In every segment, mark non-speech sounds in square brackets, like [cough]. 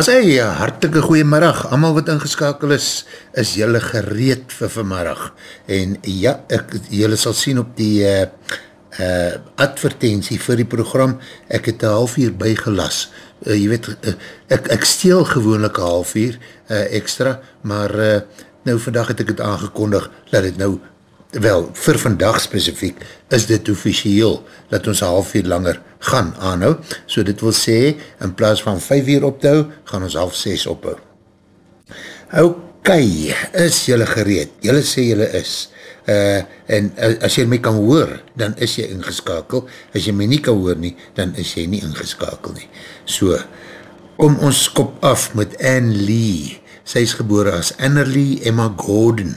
As hy, ja, hartelike goeiemiddag, allemaal wat ingeskakel is, is jylle gereed vir vanmiddag. En ja, ek, jylle sal sien op die uh, uh, advertentie vir die program, ek het een half uur bygelas. Uh, jy weet, uh, ek, ek steel gewoonlik een half uur uh, extra, maar uh, nou vandag het ek het aangekondig, dat het nou, wel, vir vandag specifiek, is dit officieel, dat ons half uur langer gaan aanhou, so dit wil sê, in plaas van 5 uur optou, gaan ons half 6 ophou. Ok, is jylle gereed? Jylle sê jylle is. Uh, en uh, as jy my kan hoor, dan is jy ingeskakel. As jy my nie kan hoor nie, dan is jy nie ingeskakel nie. So, om ons kop af met Anne Lee. Sy is gebore as Annerly Emma Gordon.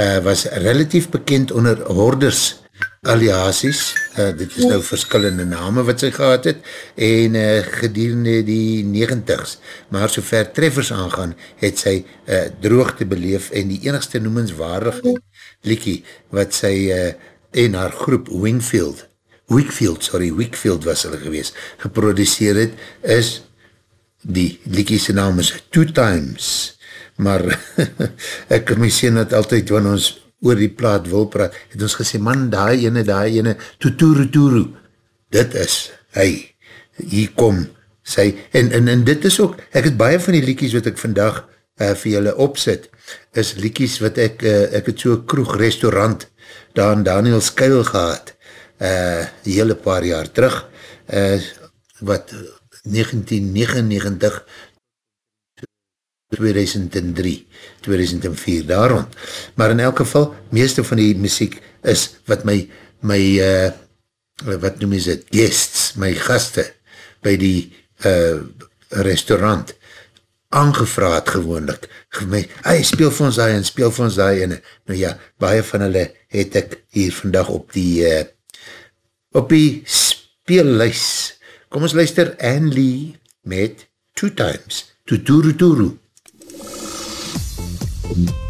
Uh, was relatief bekend onder horders aliasis, uh, dit is nou verskillende name wat sy gehad het, en uh, gedurende die negentigs, maar so ver treffers aangaan, het sy uh, droogte beleef, en die enigste noemenswaardige liekie, wat sy uh, en haar groep Wingfield, Wickfield, sorry, Wickfield was hulle gewees, geproduceer het, is die liekie sy naam is Two Times, maar [laughs] ek my sien het altyd, wanneer ons oor die plaat wil praat, het ons gesê, man, daai ene, daai ene, tuturu, turu, dit is hy, hier kom sy, en, en, en dit is ook, ek het baie van die liekies wat ek vandag uh, vir julle opzet, is liekies wat ek, uh, ek het so kroeg restaurant, daar in Daniel Skuil gehad, uh, hele paar jaar terug, uh, wat 1999 2003, 2004 daar rond. Maar in elk geval, meeste van die muziek is wat my, my uh, wat noem is het, guests, my gaste, by die uh, restaurant, aangevraad gewoonlik, my, hey, speel vir ons daai en speel vir ons daai en, nou ja, baie van hulle het ek hier vandag op die uh, op die speellys. Kom ons luister, Anne Lee met Two Times, Tuturu Turu. Mm-hmm. sê,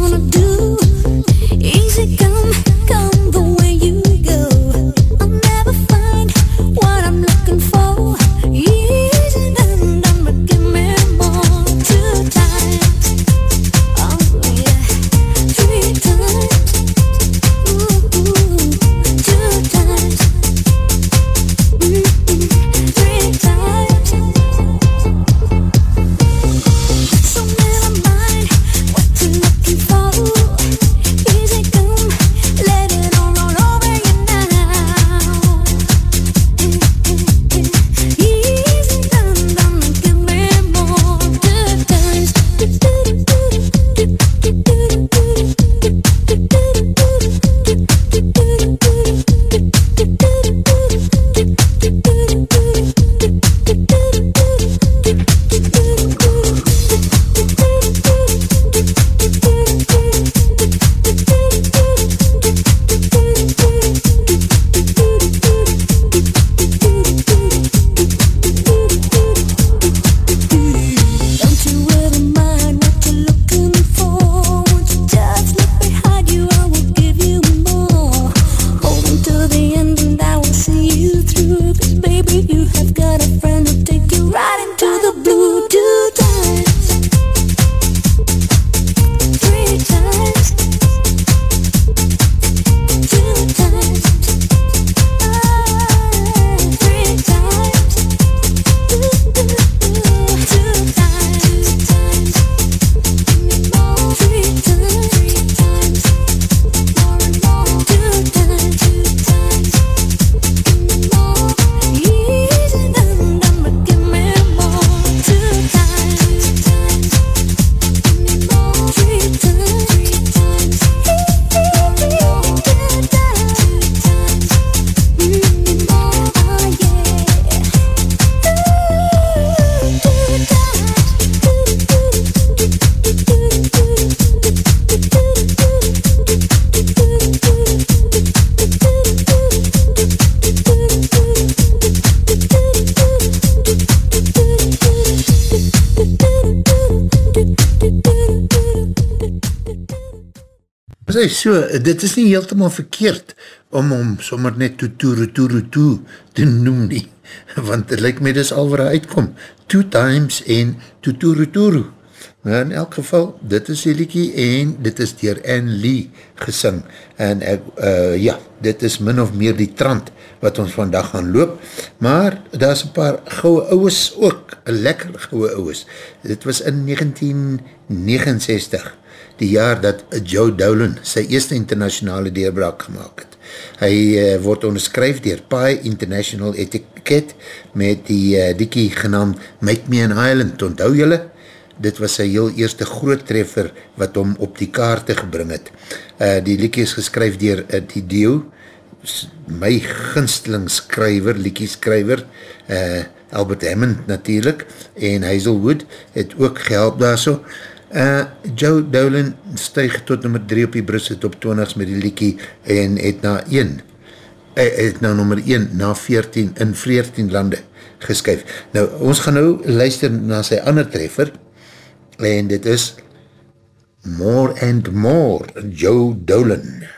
gonna do? So, dit is nie heeltemaal verkeerd om om sommer net to toere toere toe te noem nie, [laughs] want het lyk my dis al waar hy uitkom, two times en to toere toere. Maar in elk geval, dit is die liekie en dit is dier Anne Lee gesing en ek, uh, ja, dit is min of meer die trant wat ons vandag gaan loop, maar daar is een paar gouwe ouwes ook, lekker gouwe ouwes. Dit was in 1969, die jaar dat Joe Dowling sy eerste internationale deurbraak gemaakt het. Hy uh, word onderskryf dier Pi International Etiquette met die uh, dikkie genaamd Make Me an Island, onthou julle? dit was sy heel eerste groot treffer wat hom op die kaarte gebring het. Uh, die liekie is geskryf dier uh, die Dio, my ginstelingskryver, liekieskryver, uh, Albert Hammond natuurlijk, en Hazelwood het ook gehelp daar so. Uh, Joe Dowling stuig tot nummer 3 op die brus het op 20s met die liekie en het na 1 het na nummer 1 na 14 in 14 lande geskyf. Nou, ons gaan nou luister na sy ander treffer, en dit is More and More, Joe Dolan. Sure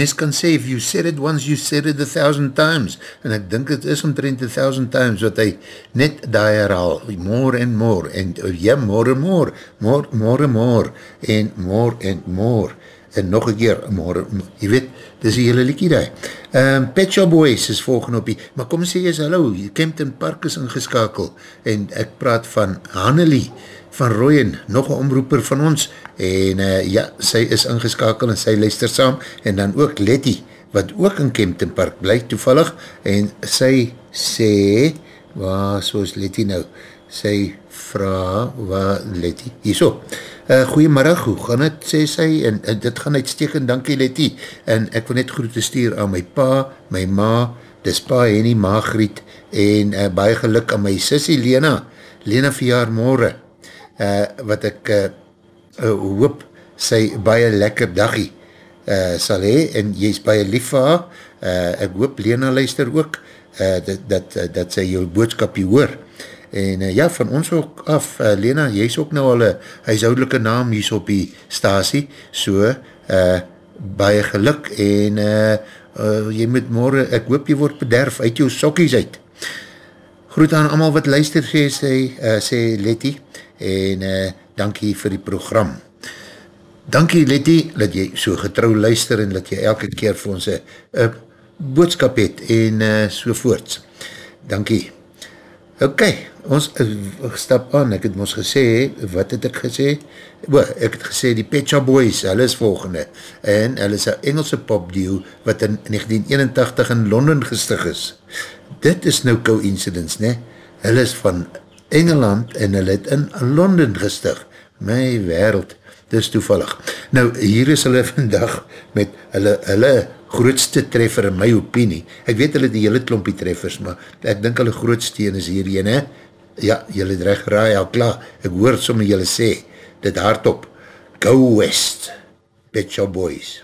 mens kan sê, if you said it once, you said it a thousand times, en ek dink het is omtrent a thousand times, wat hy net daar herhaal, more and more, en ja, more and more, more, more and more, en more and more, en nog een keer, morgen, jy weet, dis die hele liekie daar. Um, Pet Shop Boys is volgende op die, maar kom sê jy hallo, Kempton Park is ingeskakel, en ek praat van Hannelie van Rooyen, nog een omroeper van ons, en uh, ja, sy is ingeskakel en sy luister saam, en dan ook Letty, wat ook in Kempton Park blyk toevallig, en sy sê, waar, soos Letty nou, sy vraag, waar Letty, hier so, uh, goeiemiddag, hoe gaan het, sê sy, en, en dit gaan uitstekend, dankie Letty, en ek wil net groete stuur aan my pa, my ma, dis pa Henny Magriet, en uh, baie geluk aan my sissie Lena, Lena verjaar morgen, uh, wat ek uh, hoop sy baie lekker dagie uh, sal hee, en jy is baie lief vir haar, uh, ek hoop Lena luister ook, uh, dat, dat, dat sy jou boodskapje hoor, en uh, ja, van ons ook af, uh, Lena, jy is ook nou al een huishoudelike naam hier op die stasie, so, uh, baie geluk, en uh, uh, jy moet morgen, ek hoop jy word bederf uit jou sokkies uit. Groet aan allemaal wat luister, sê, sê, uh, sê Letty, en uh, dankie vir die program. Dankie Letty, dat jy so getrouw luister en dat jy elke keer vir ons een boodskap het en uh, so voorts. Dankie. Ok, ons uh, stap aan, ek het ons gesê, wat het ek gesê? Bo, ek het gesê die Pet Shop Boys, hulle is volgende, en hulle is een Engelse popduo wat in 1981 in Londen gestig is. Dit is nou coincidence, ne? Hulle is van Engeland en hulle het in Londen gestig. My wereld, dis toevallig. Nou, hier is hulle [laughs] vandag met hulle, hulle grootste treffer in my opinie. Ek weet hulle die hele klompie treffers, maar ek dink hulle grootste is hierheen, he? Ja, julle het recht raai, al klaar. Ek hoor somme julle sê, dit hardop. Go West, Shop Boys.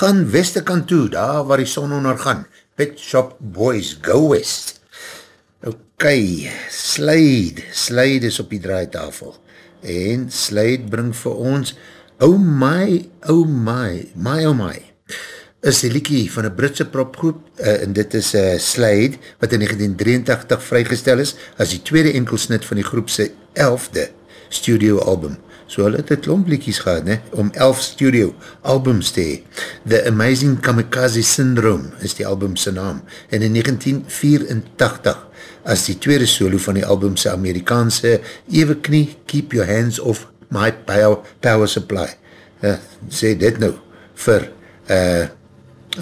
Gaan Westerkant toe, daar waar die son ondergaan. Pet Shop Boys, go west. Ok, Slade, Slade is op die draaitafel. En Slade bring vir ons Oh My, Oh My, My Oh My is die liekie van een Britse propgroep uh, en dit is uh, Slade wat in 1983 vrygestel is as die tweede enkelsnit van die groepse elfde studio album. So hulle het een klomp liekies gehad, ne? om elf studio albums te hee. The Amazing Kamikaze Syndrome is die albumse naam. En in 1984 as die tweede solo van die albumse Amerikaanse Ewe Knie, Keep Your Hands Off My Power, power Supply. Uh, sê dit nou vir uh,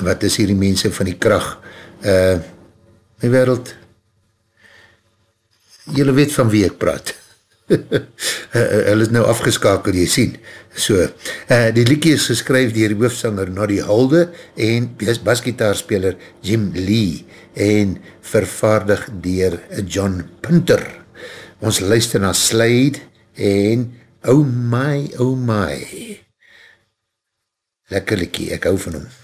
wat is hier die mense van die kracht uh, my wereld jylle weet van wie ek praat hulle is nou afgeskakel, jy sien. So, uh, die liekie is geskryf dier die hoofdsanger Noddy Holde en basgitaarspeler Jim Lee en vervaardig dier John Punter. Ons luister na Slade en Oh My, Oh My. Lekker liekie, ek hou van hom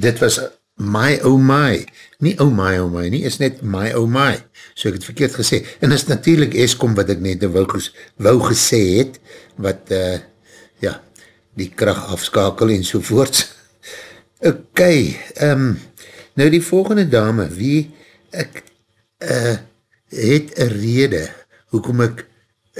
dit was My Oh My, nie Oh My Oh My nie, is net My Oh My, so ek het verkeerd gesê, en is natuurlijk Eskom wat ek net wou, ges, wou gesê het, wat, uh, ja, die kracht afskakel en sovoorts. [laughs] Ok, um, nou die volgende dame, wie ek uh, het een rede, hoekom ek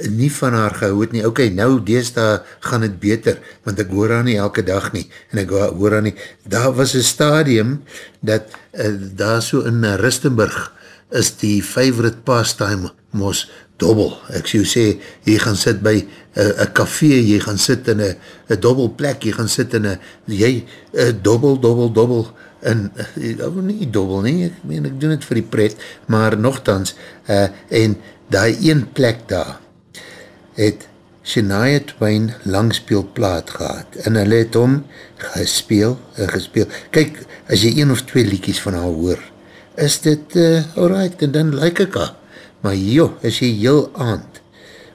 nie van haar gehou het nie, ok, nou dees daar gaan het beter, want ek hoor haar nie elke dag nie, en ek hoor haar nie, daar was een stadium, dat uh, daar so in Ristenburg, is die favorite pastime mos dobbel, ek sê, sê jy gaan sit by een uh, café, jy gaan sit in een dobbel plek, jy gaan sit in een, jy, uh, dobbel, dobbel, dobbel, en, uh, nie dobbel nie, ek meen, ek doen het vir die pret, maar nogthans, uh, en die een plek daar, het Shania Twain langspeelplaat gehad en hulle het hom gespeel en gespeel. Kyk, as jy een of twee liedjies van haar hoor, is dit uh, alright en dan like ek haar. Maar joh, as jy heel aand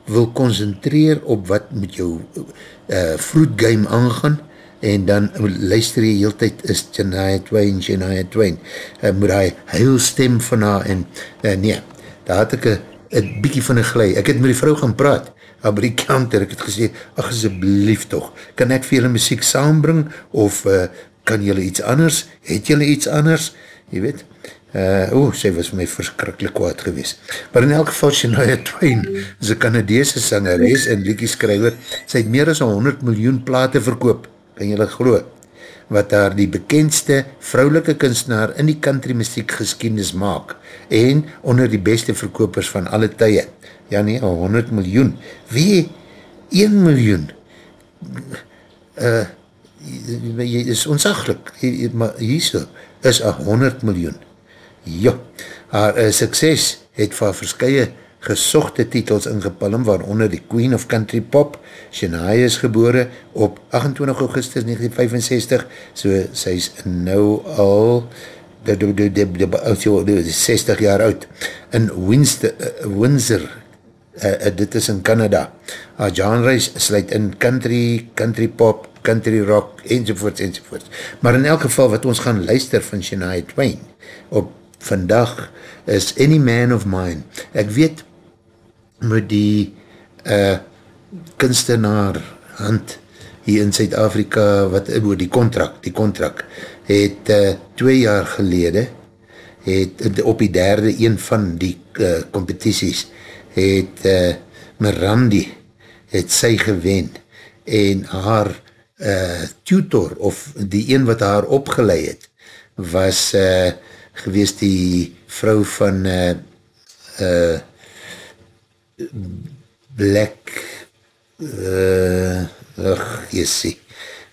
wil concentreer op wat met jou uh, fruit game aangaan en dan luister jy heel tyd is Shania Twain, Shania Twain. Uh, moet hy heel stem van haar en uh, nee, daar had ek een bykie van een glij. Ek het met die vrou gaan praat maar by die counter, ek het gesê, ach asjeblief toch, kan ek vir julle muziek saambring, of uh, kan julle iets anders, het julle iets anders, jy weet, uh, oeh, sy was my verskrikkelijk kwaad gewees, maar in elk geval, Shania Twain, is een Canadese sangeres en liedjeskrijver, sy het meer as 100 miljoen plate verkoop, kan julle geloo, wat haar die bekendste vrouwelike kunstenaar in die country muziek geskiedenis maak, en onder die beste verkopers van alle tye, ja nie, 100 miljoen, wie 1 miljoen, uh, is onsaglik, maar hier so, is 100 miljoen, ja, haar uh, sukses het van verskye gesochte titels ingepalm, waaronder die Queen of Country Pop, Shania is gebore op 28 augustus 1965, so sy is nou al de, de, de, de, 60 jaar oud, in Winster, uh, Windsor, uh, uh, dit is in Canada. Haar genres sluit in country, country pop, country rock, enzovoorts, enzovoorts. Maar in elk geval wat ons gaan luister van Shania Twain op vandag is Any Man of Mine. Ek weet met die uh, kunstenaar hand hier in Zuid-Afrika, wat oor die contract, die contract, het uh, twee jaar gelede, het op die derde een van die uh, competities, het uh, Mirandi het sy gewen en haar uh, tutor of die een wat haar opgeleid het was uh, gewees die vrou van uh, uh, Black uh, ach, jessie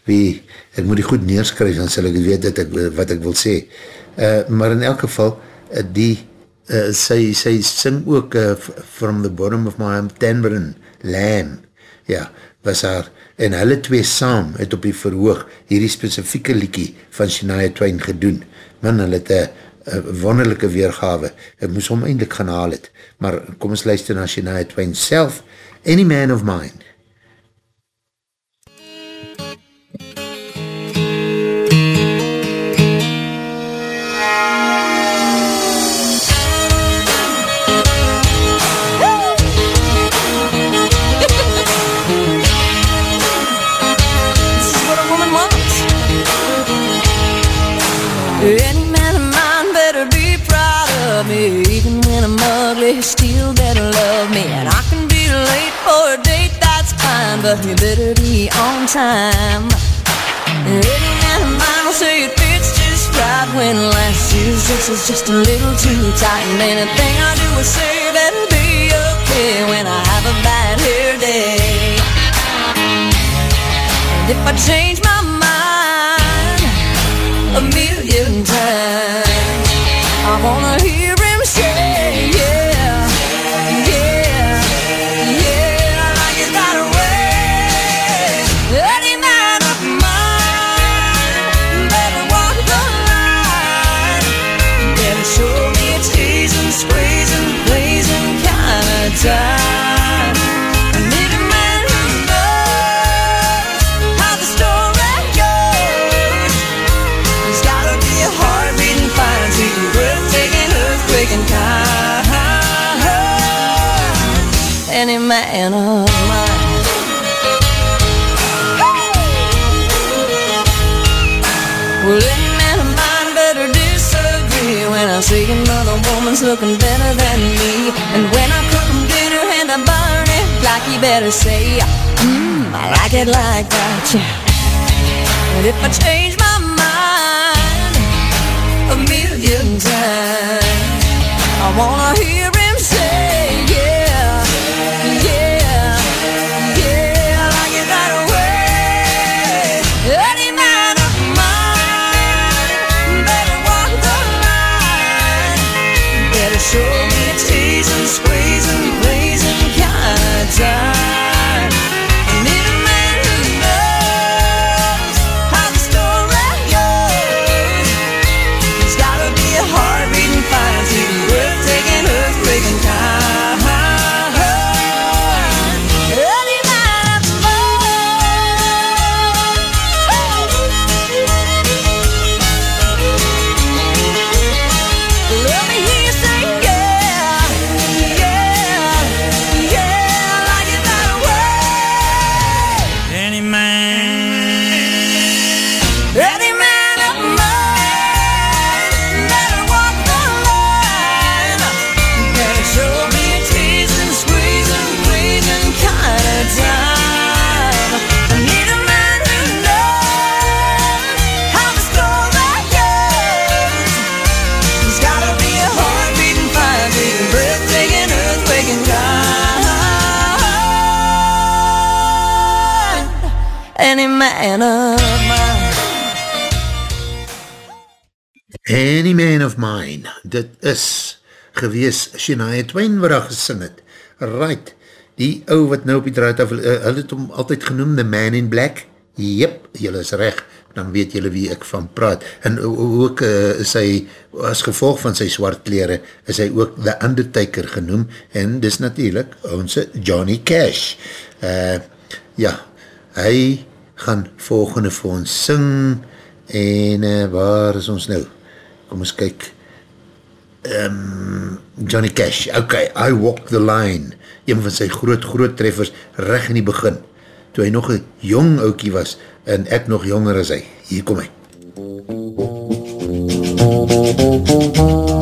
wie, ek moet die goed neerskryf dan sal ek weet ek, wat ek wil sê. Uh, maar in elk geval uh, die uh, sy, sy sing ook uh, From the Bottom of My Tambourine, Lamb, ja, was haar, en hulle twee saam het op die verhoog hierdie specifieke liekie van Shania Twain gedoen. Man, hulle het een wonderlijke weergave, ek moes hom eindelijk gaan haal het, maar kom ons luister na Shania Twain self, Any Man of Mine. But you better be on time. Any man of mine will say it fits just right when last year's dress is just a little too tight. And anything I do or say better be okay when I have a bad hair day. And if I change my mind a million times, I wanna hear woman's looking better than me. And when I cook dinner and I burn it, like you better say, mmm, I like it like that, yeah. And if I change my mind a million times, I wanna hear him dit is gewees Shania Twain wat daar gesing het. Right, die ou wat nou op die draad af, uh, hulle het hom altyd genoem, The Man in Black. Jep, jylle is recht, dan weet jylle wie ek van praat. En ook uh, is hy, as gevolg van sy zwart kleren, is hy ook The Undertaker genoem, en dis natuurlijk onze Johnny Cash. Uh, ja, hy gaan volgende vir ons sing, en uh, waar is ons nou? Kom ons kyk, um, Johnny Cash, ok, I Walk the Line, een van sy groot, groot treffers, reg in die begin, toe hy nog een jong oukie was, en ek nog jonger as hy, hier kom hy. I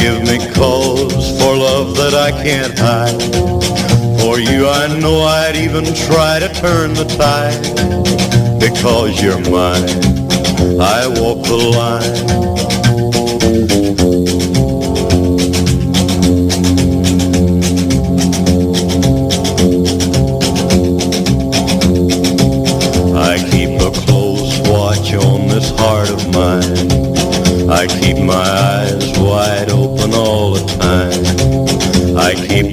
Give me cause for love that I can't hide. For you I know I'd even try to turn the tide. Because you're mine, I walk the line. I keep a close watch on this heart of mine. I keep my eyes wide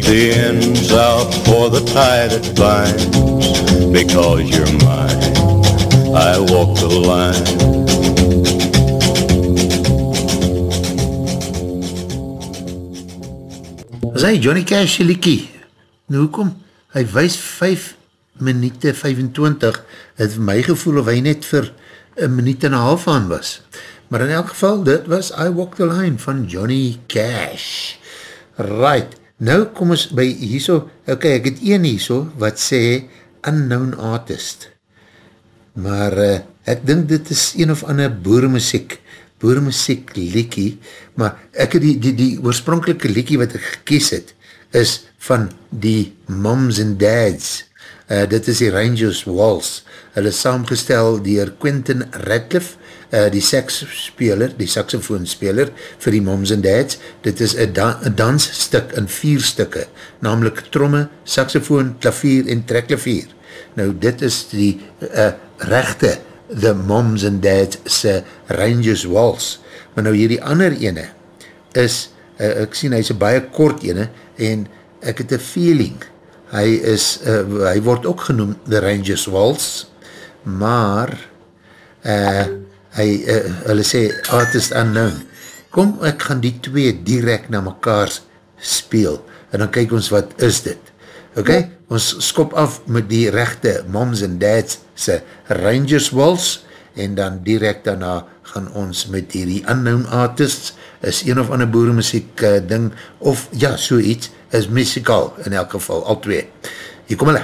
the ends out for the tie that binds. Because you're mine, I walk the line. As hy Johnny Cash liekie, nou hoekom? Hy wees 5 minute 25, het my gevoel of hy net vir een minuut en een half aan was. Maar in elk geval, dit was I Walk the Line van Johnny Cash. Right, nou kom ons by hierso, ok, ek het een hierso, wat sê Unknown Artist. Maar uh, ek dink dit is een of ander boeremuziek, boeremuziek liekie, maar ek het die, die, die oorspronkelike liekie wat ek gekies het, is van die moms and dads. Uh, dit is die Rangers Waltz. Hulle saamgestel dier Quentin Radcliffe, uh, die seksspeler, die saxofoonspeler vir die moms and dads. Dit is een da dansstuk in vier stukke, namelijk tromme, saxofoon, klavier en trekklavier. Nou dit is die uh, rechte The Moms and Dads se Rangers Waltz. Maar nou hierdie ander ene is, uh, ek sien hy is een baie kort ene en ek het een feeling, hy is, uh, hy word ook genoem The Rangers Waltz, maar uh, hy, uh, hulle sê artist unknown. Kom, ek gaan die twee direct na mekaar speel en dan kyk ons wat is dit. Ok, ja. ons skop af met die rechte moms and dads se Rangers Waltz en dan direct daarna gaan ons met die, unknown artists is een of ander boeremuziek uh, ding of ja, so iets is muzikaal in elk geval, al twee. Hier kom hulle.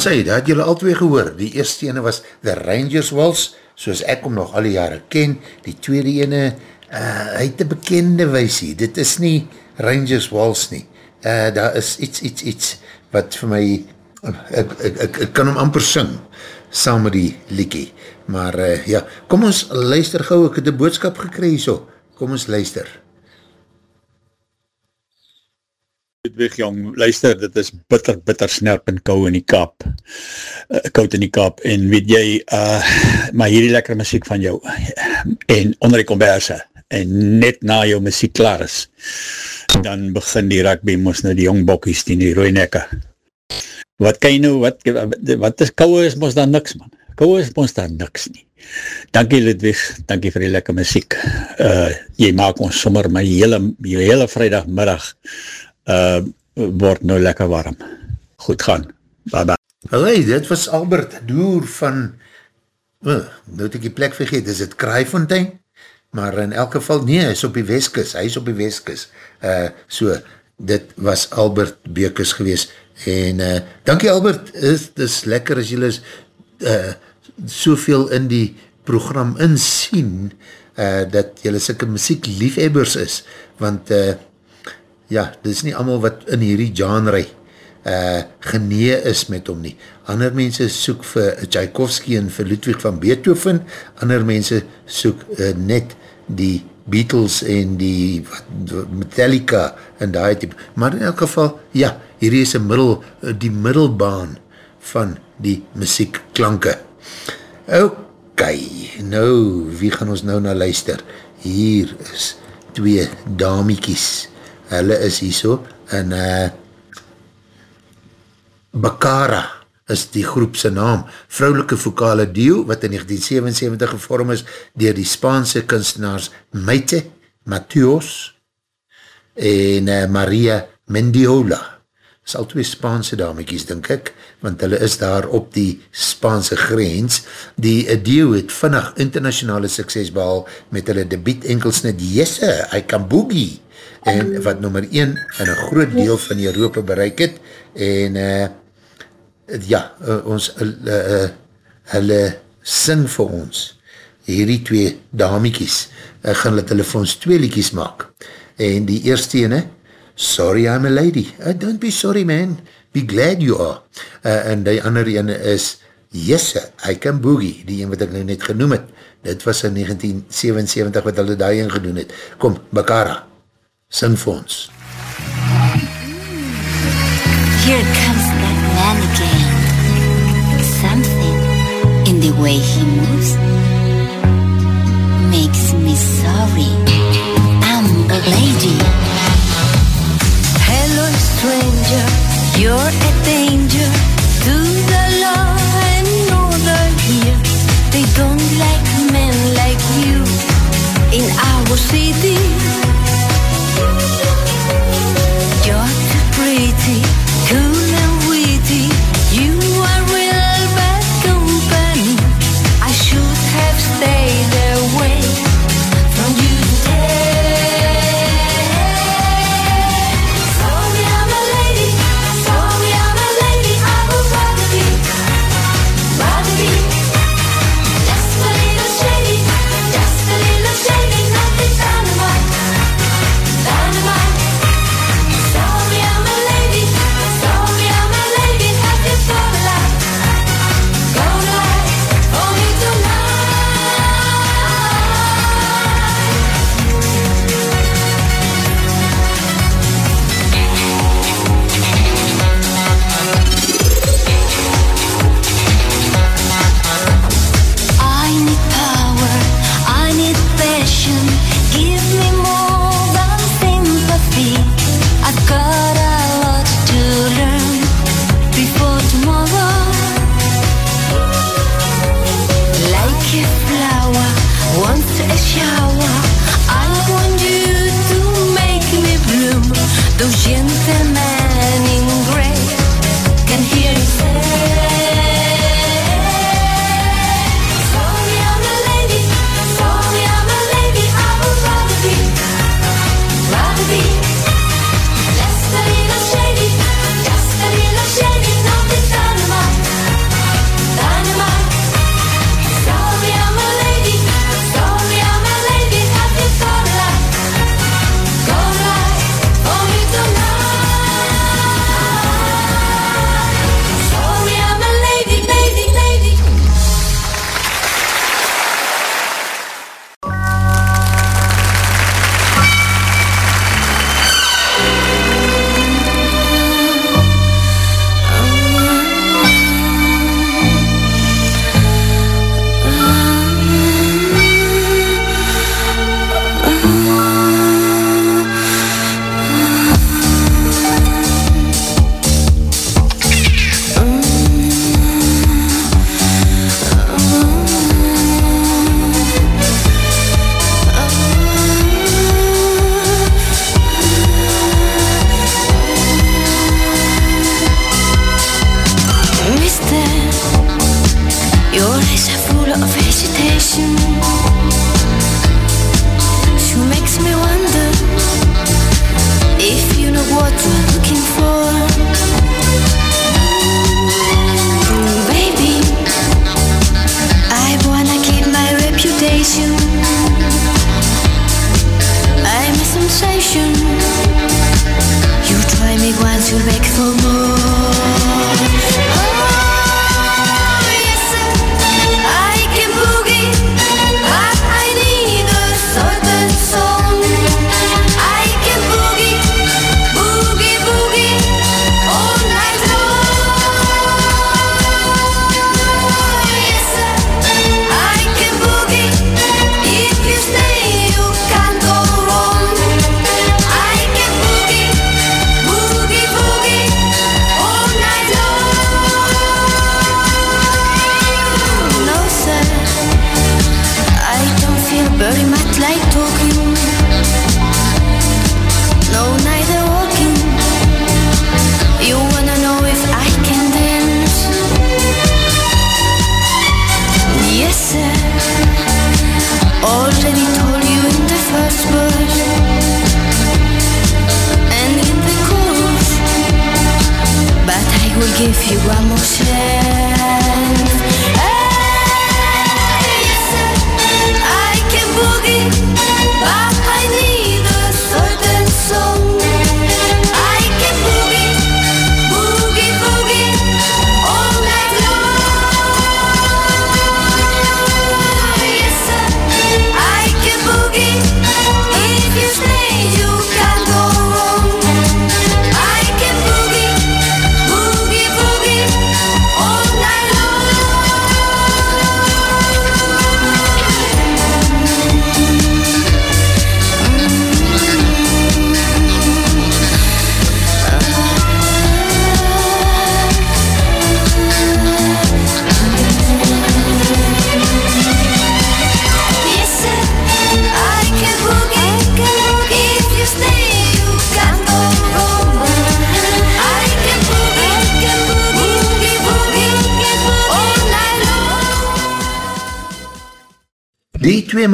Maar sê, dat het julle al twee gehoor. Die eerste ene was The Rangers Waltz, soos ek om nog al die jare ken. Die tweede ene, uh, hy het een bekende weisie. Dit is nie Rangers Waltz nie. Uh, daar is iets, iets, iets wat vir my, ek, ek, ek, ek kan hom amper sing, saam met die liekie. Maar uh, ja, kom ons luister gauw, ek het een boodskap gekry so. Kom ons luister. Ludwig Jong, luister, dit is bitter, bitter snerp en kou in die kap, uh, koud in die kap, en weet jy, uh, maar hierdie lekkere muziek van jou, en onder die converse, en net na jou muziek klaar is, dan begin die rugby moes nou die jong bokkies, die die rooie nekke. Wat kan jy nou, wat, wat is kouwe is moes daar niks man, kouwe is moes daar niks nie. Dankie Ludwig, dankie vir die lekker muziek. Uh, jy maak ons sommer my hele, hele vrijdagmiddag, uh, word nou lekker warm. Goed gaan. Bye bye. Hey, dit was Albert Doer van, uh, nou het ek die plek vergeet, is het Kraaifontein? Maar in elk geval, nee, hy is op die Weskus, hy is op die Weskus. Uh, so, dit was Albert Beekes gewees. En uh, dankie Albert, is, is lekker as jylle uh, soveel in die program insien, uh, dat jylle sikke muziek liefhebbers is, want uh, ja, dit is nie allemaal wat in hierdie genre uh, genee is met hom nie. Ander mense soek vir Tchaikovsky en vir Ludwig van Beethoven, ander mense soek uh, net die Beatles en die wat, Metallica en die type. Maar in elk geval, ja, hierdie is middel, uh, die middelbaan van die muziekklanke. Ok, nou, wie gaan ons nou na luister? Hier is twee damiekies hulle is hier so, en uh, Bakara is die groepse naam, vrouwelike vokale duo, wat in 1977 gevorm is, dier die Spaanse kunstenaars Meite, Mateos, en uh, Maria Mendiola, is al twee Spaanse damekies, denk ek, want hulle is daar op die Spaanse grens. Die uh, duo het vannig internationale sukses behal met hulle debiet enkelsnit Jesse, I Can Boogie, en wat nummer 1 in een groot deel van Europa bereik het. En uh, ja, uh, ons uh, uh, hulle sing vir ons hierdie twee damiekies uh, gaan hulle vir ons twee liekies maak. En die eerste ene Sorry I'm a lady uh, don't be sorry man, be glad you are uh, en die andere ene is Yes, I can boogie die een wat ek nou net genoem het dit was in 1977 wat hulle daar een gedoen het kom, Bakara Sing vir ons. Here comes that man again. Something in the way he moves makes me sorry. I'm a lady. Stranger, you're a danger to the law and order here. They don't like men like you in our city. You're too pretty, cool and witty.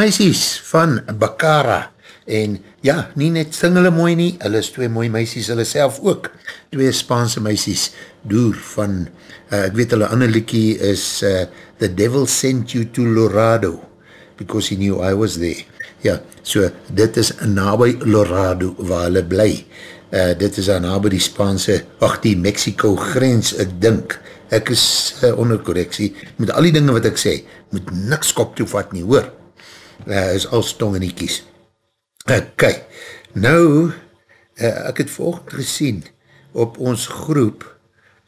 Meisies van Bakara en ja, nie net sing hulle mooi nie, hulle is twee mooi meisies, hulle self ook, twee Spaanse meisies, Doer van, uh, ek weet hulle ander liekie is uh, The Devil Sent You to Lorado, because he knew I was there. Ja, so dit is nabij Lorado waar hulle bly. Uh, dit is aan nabij die Spaanse, ach die Mexico grens, ek dink, ek is uh, onder correctie, met al die dinge wat ek sê, moet niks kop toevat nie, hoor. Uh, is al stong en kies. Ok, nou, uh, ek het volgend gesien, op ons groep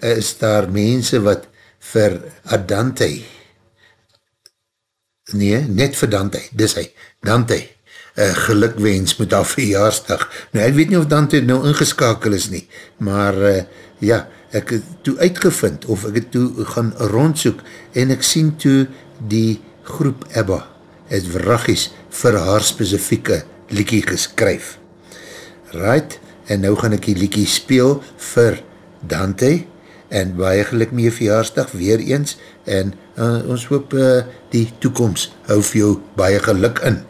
uh, is daar mense wat vir Adante, nee, net vir Dante, dis hy, Dante, uh, gelukwens met haar verjaarsdag. Nou, ek weet nie of Dante nou ingeskakel is nie, maar uh, ja, ek het toe uitgevind, of ek het toe gaan rondsoek, en ek sien toe die groep Ebba, het vragies vir haar specifieke liekie geskryf. Right, en nou gaan ek die liekie speel vir Dante, en baie geluk jou verjaarsdag weer eens, en uh, ons hoop uh, die toekomst hou vir jou baie geluk in.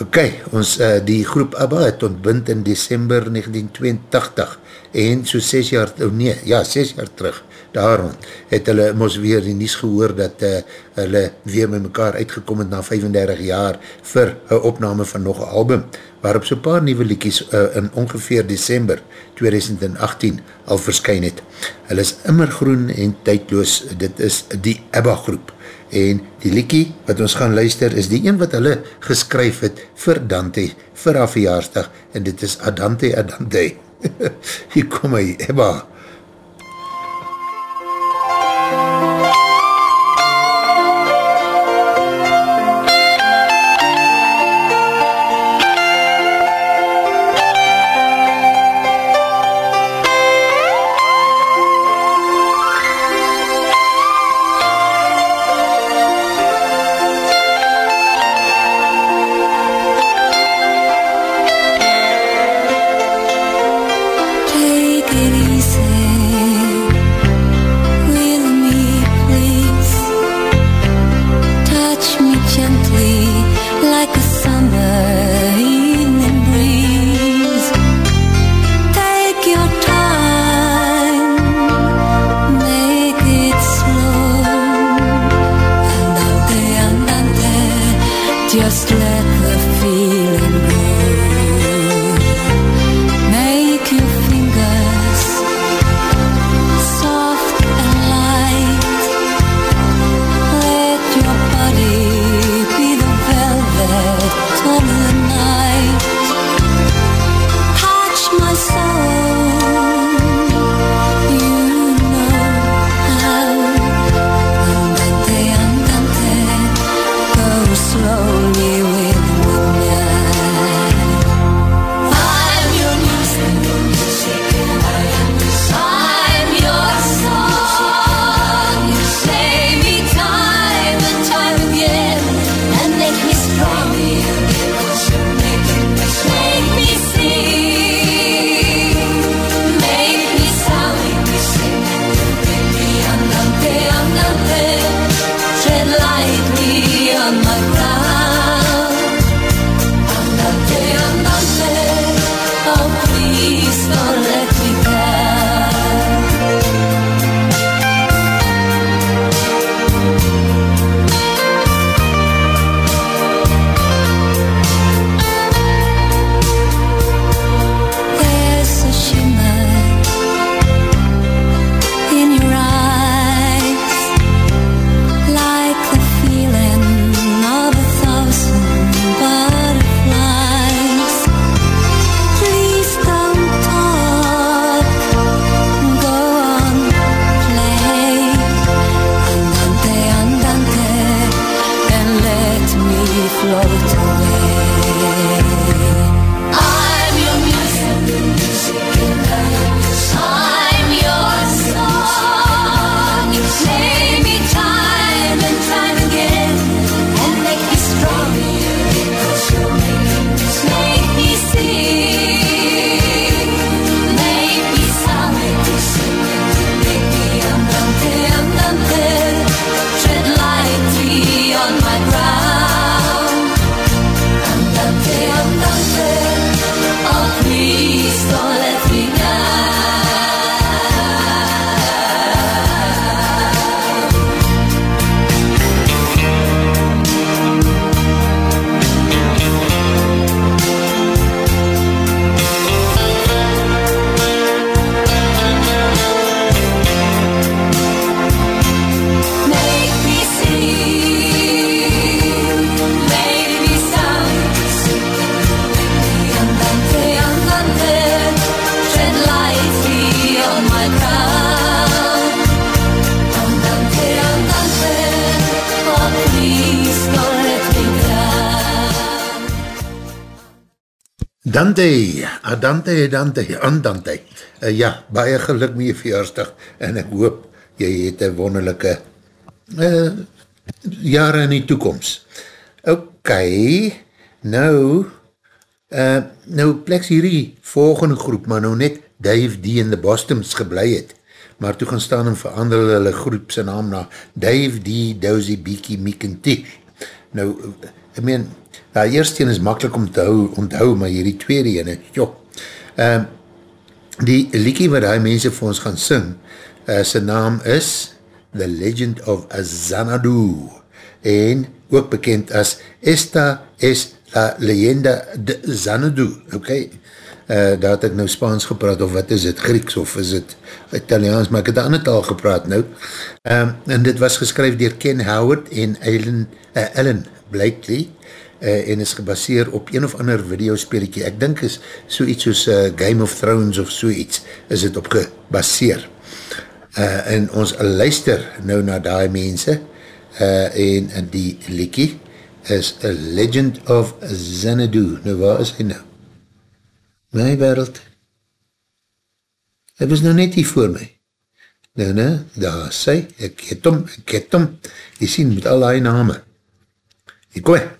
Ok, ons, uh, die groep ABBA het ontbind in december 1982 en so 6 jaar, oh nee, ja, 6 jaar terug, daarom, het hulle mos weer die nies gehoor dat uh, hulle weer met mekaar uitgekom het na 35 jaar vir een opname van nog een album, waarop so paar nieuwe liekies uh, in ongeveer december 2018 al verskyn het. Hulle is immer groen en tydloos, dit is die ABBA groep en die liekie wat ons gaan luister is die een wat hulle geskryf het vir Dante, vir haar verjaarsdag. En dit is Adante Adante. [laughs] Hier kom hy, Ebba Adante, Dante, Andante. Uh, ja, baie geluk met je verjaarsdag en ek hoop jy het een wonderlijke uh, jare in die toekomst. Ok, nou, uh, nou pleks hierdie volgende groep, maar nou net Dave D in the Bostons geblei het, maar toe gaan staan en verander hulle groep sy naam na Dave D, Dozy, Beaky, Meek en Tish. Nou, ek meen, die eerste een is makkelijk om te hou, onthou, maar hierdie tweede ene, joh. Uh, die liekie wat die mense vir ons gaan sing, uh, sy naam is The Legend of Xanadu en ook bekend as Esta es la leyenda de Xanadu, ok, uh, daar het ek nou Spaans gepraat, of wat is het, Grieks, of is het Italiaans, maar ek het ander taal gepraat nou, um, en dit was geskryf dier Ken Howard en Ellen, uh, Ellen Blakely, uh, en is gebaseer op een of ander videospeletjie, ek dink is so iets soos uh, Game of Thrones of so iets, is het op gebaseer. Uh, en ons luister nou na die mense, uh, en, die liekie is A Legend of Xanadu. Nou waar is hy nou? My wereld. Hy was nou net hier voor my. Nou, nou, daar is hy, ek het hom, ek het hom, jy sien met al die name. Hier kom hy.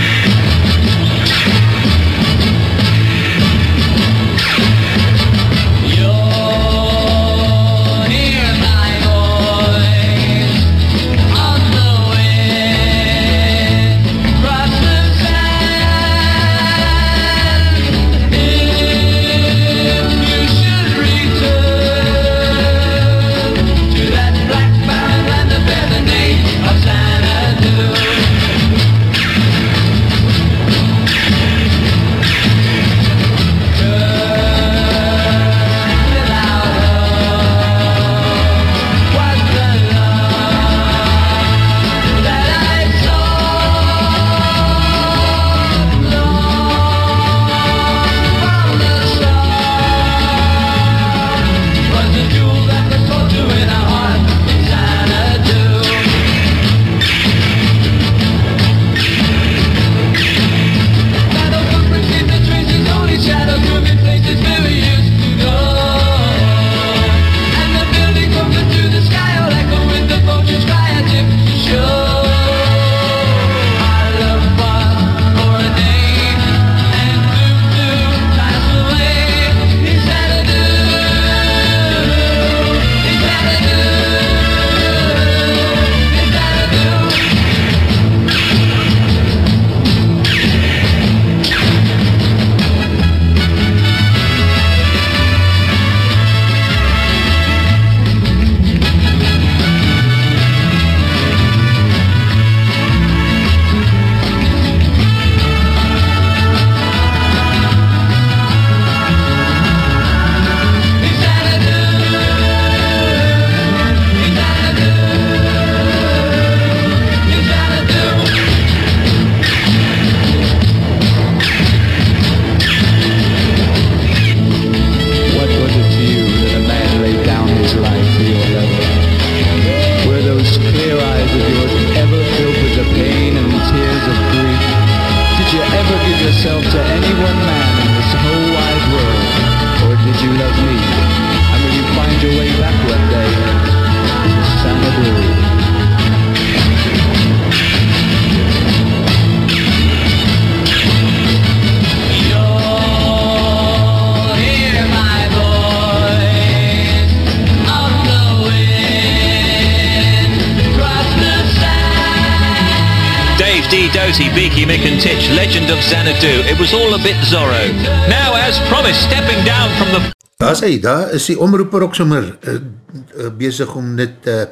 Bit Zorro. Now, as promised, stepping down from the... Daar is hy, daar is die omroeper ook sommer uh, uh, bezig om dit uh,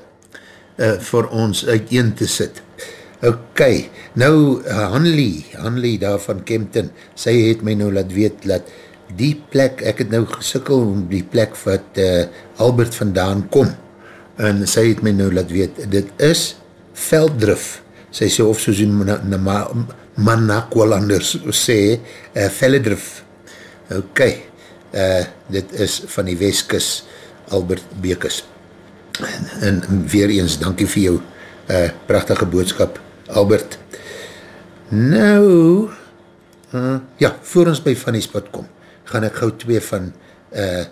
uh, vir ons uiteen te sit. Ok, nou uh, Hanley, Hanley daar van Kempton, sy het my nou laat weet, dat die plek, ek het nou gesikkel om die plek wat uh, Albert vandaan kom, en sy het my nou laat weet, dit is Velddrif, sy sê of soos die Manakwalanders sê, uh, Velddrif, ok, uh, dit is van die Westkis Albert Bekes. En weer eens, dankie vir jou uh, prachtige boodskap, Albert. Nou, uh, ja, voor ons by Fanny Spot kom, gaan ek gauw twee van uh,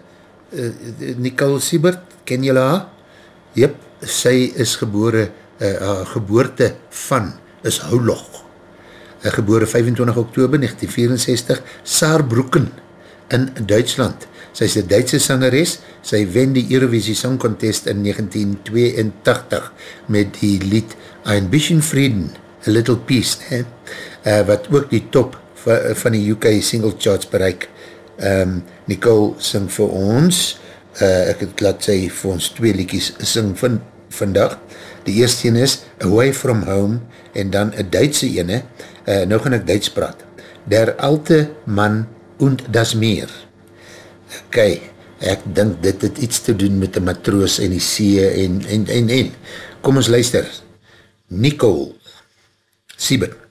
uh, Nicole Siebert, ken julle haar? Jep, sy is gebore, uh, geboorte van is Houlog. Gebore 25 oktober 1964, Saarbroeken in Duitsland. Sy is die Duitse sangeres, sy wen die Eurovisie Song Contest in 1982 met die lied Ein bisschen Frieden, A Little Peace, he? Uh, wat ook die top va, van die UK single charts bereik. Um, Nicole sing vir ons, uh, ek het laat sy vir ons twee liedjes sing van, vandag. Die eerste ene is Away From Home en dan een Duitse ene, uh, nou gaan ek Duits praat. Der alte man und das meer. Ok, ek dink dit het iets te doen met die matroos en die see en, en, en, en. Kom ons luister. Nicole Sieben.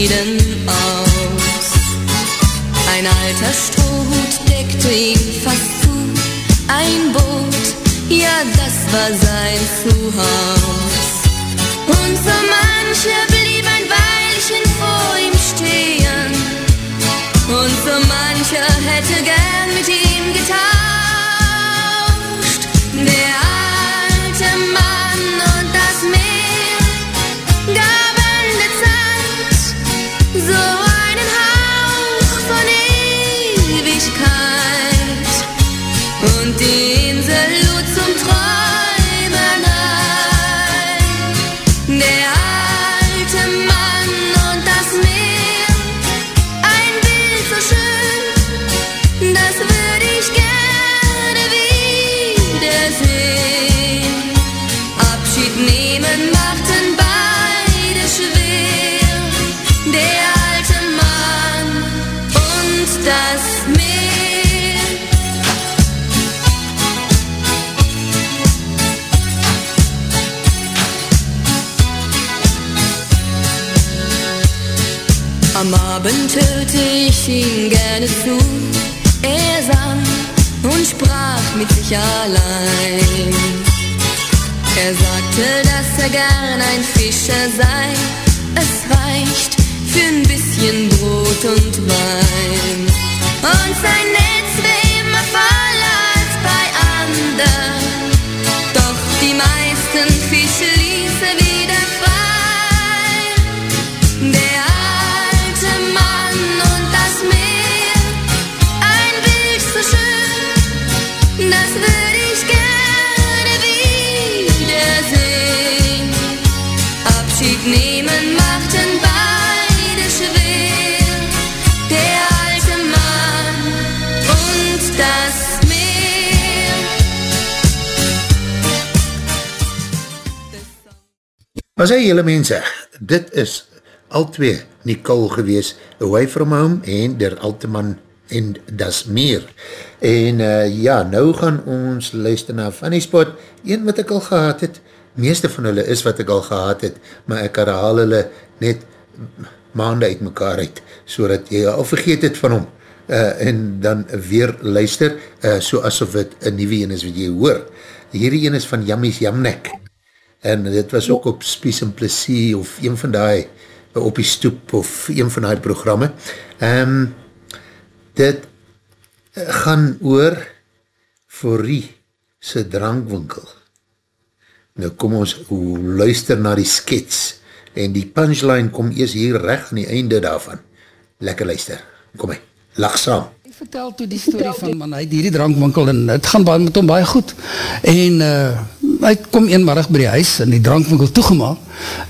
Zufrieden aus. Ein alter Strohhut deckte ihn fast zu. Ein Boot, ja, das war sein Zuhaus. Und so mancher zu. Er sang und sprach mit sich allein. Er sagte, dass er gern ein Fischer sei. Es reicht für ein bisschen Brot und Wein. Und sein Maar sê julle mense, dit is al twee Nicole gewees, Away From Home en Der Alteman en Das Meer. En uh, ja, nou gaan ons luister na Funny Spot, een wat ek al gehad het, meeste van hulle is wat ek al gehad het, maar ek herhaal hulle net maande uit mekaar uit, so dat jy al vergeet het van hom, uh, en dan weer luister, uh, so asof het een nieuwe een is wat jy hoor. Hierdie een is van Jammies Jamnek, en dit was ook op Spies en Plessie of een van die op die stoep of een van die programme. Um, dit eh, gaan oor Forrie sy drankwinkel. Nou kom ons luister na die skets en die punchline kom eers hier recht aan die einde daarvan. Lekker luister, kom hy, lach saam vertel toe die story van man, hy het hierdie drankwinkel en het gaan baie met hom baie goed. En uh, hy kom eenmarig by die huis en die drankwinkel toegemaak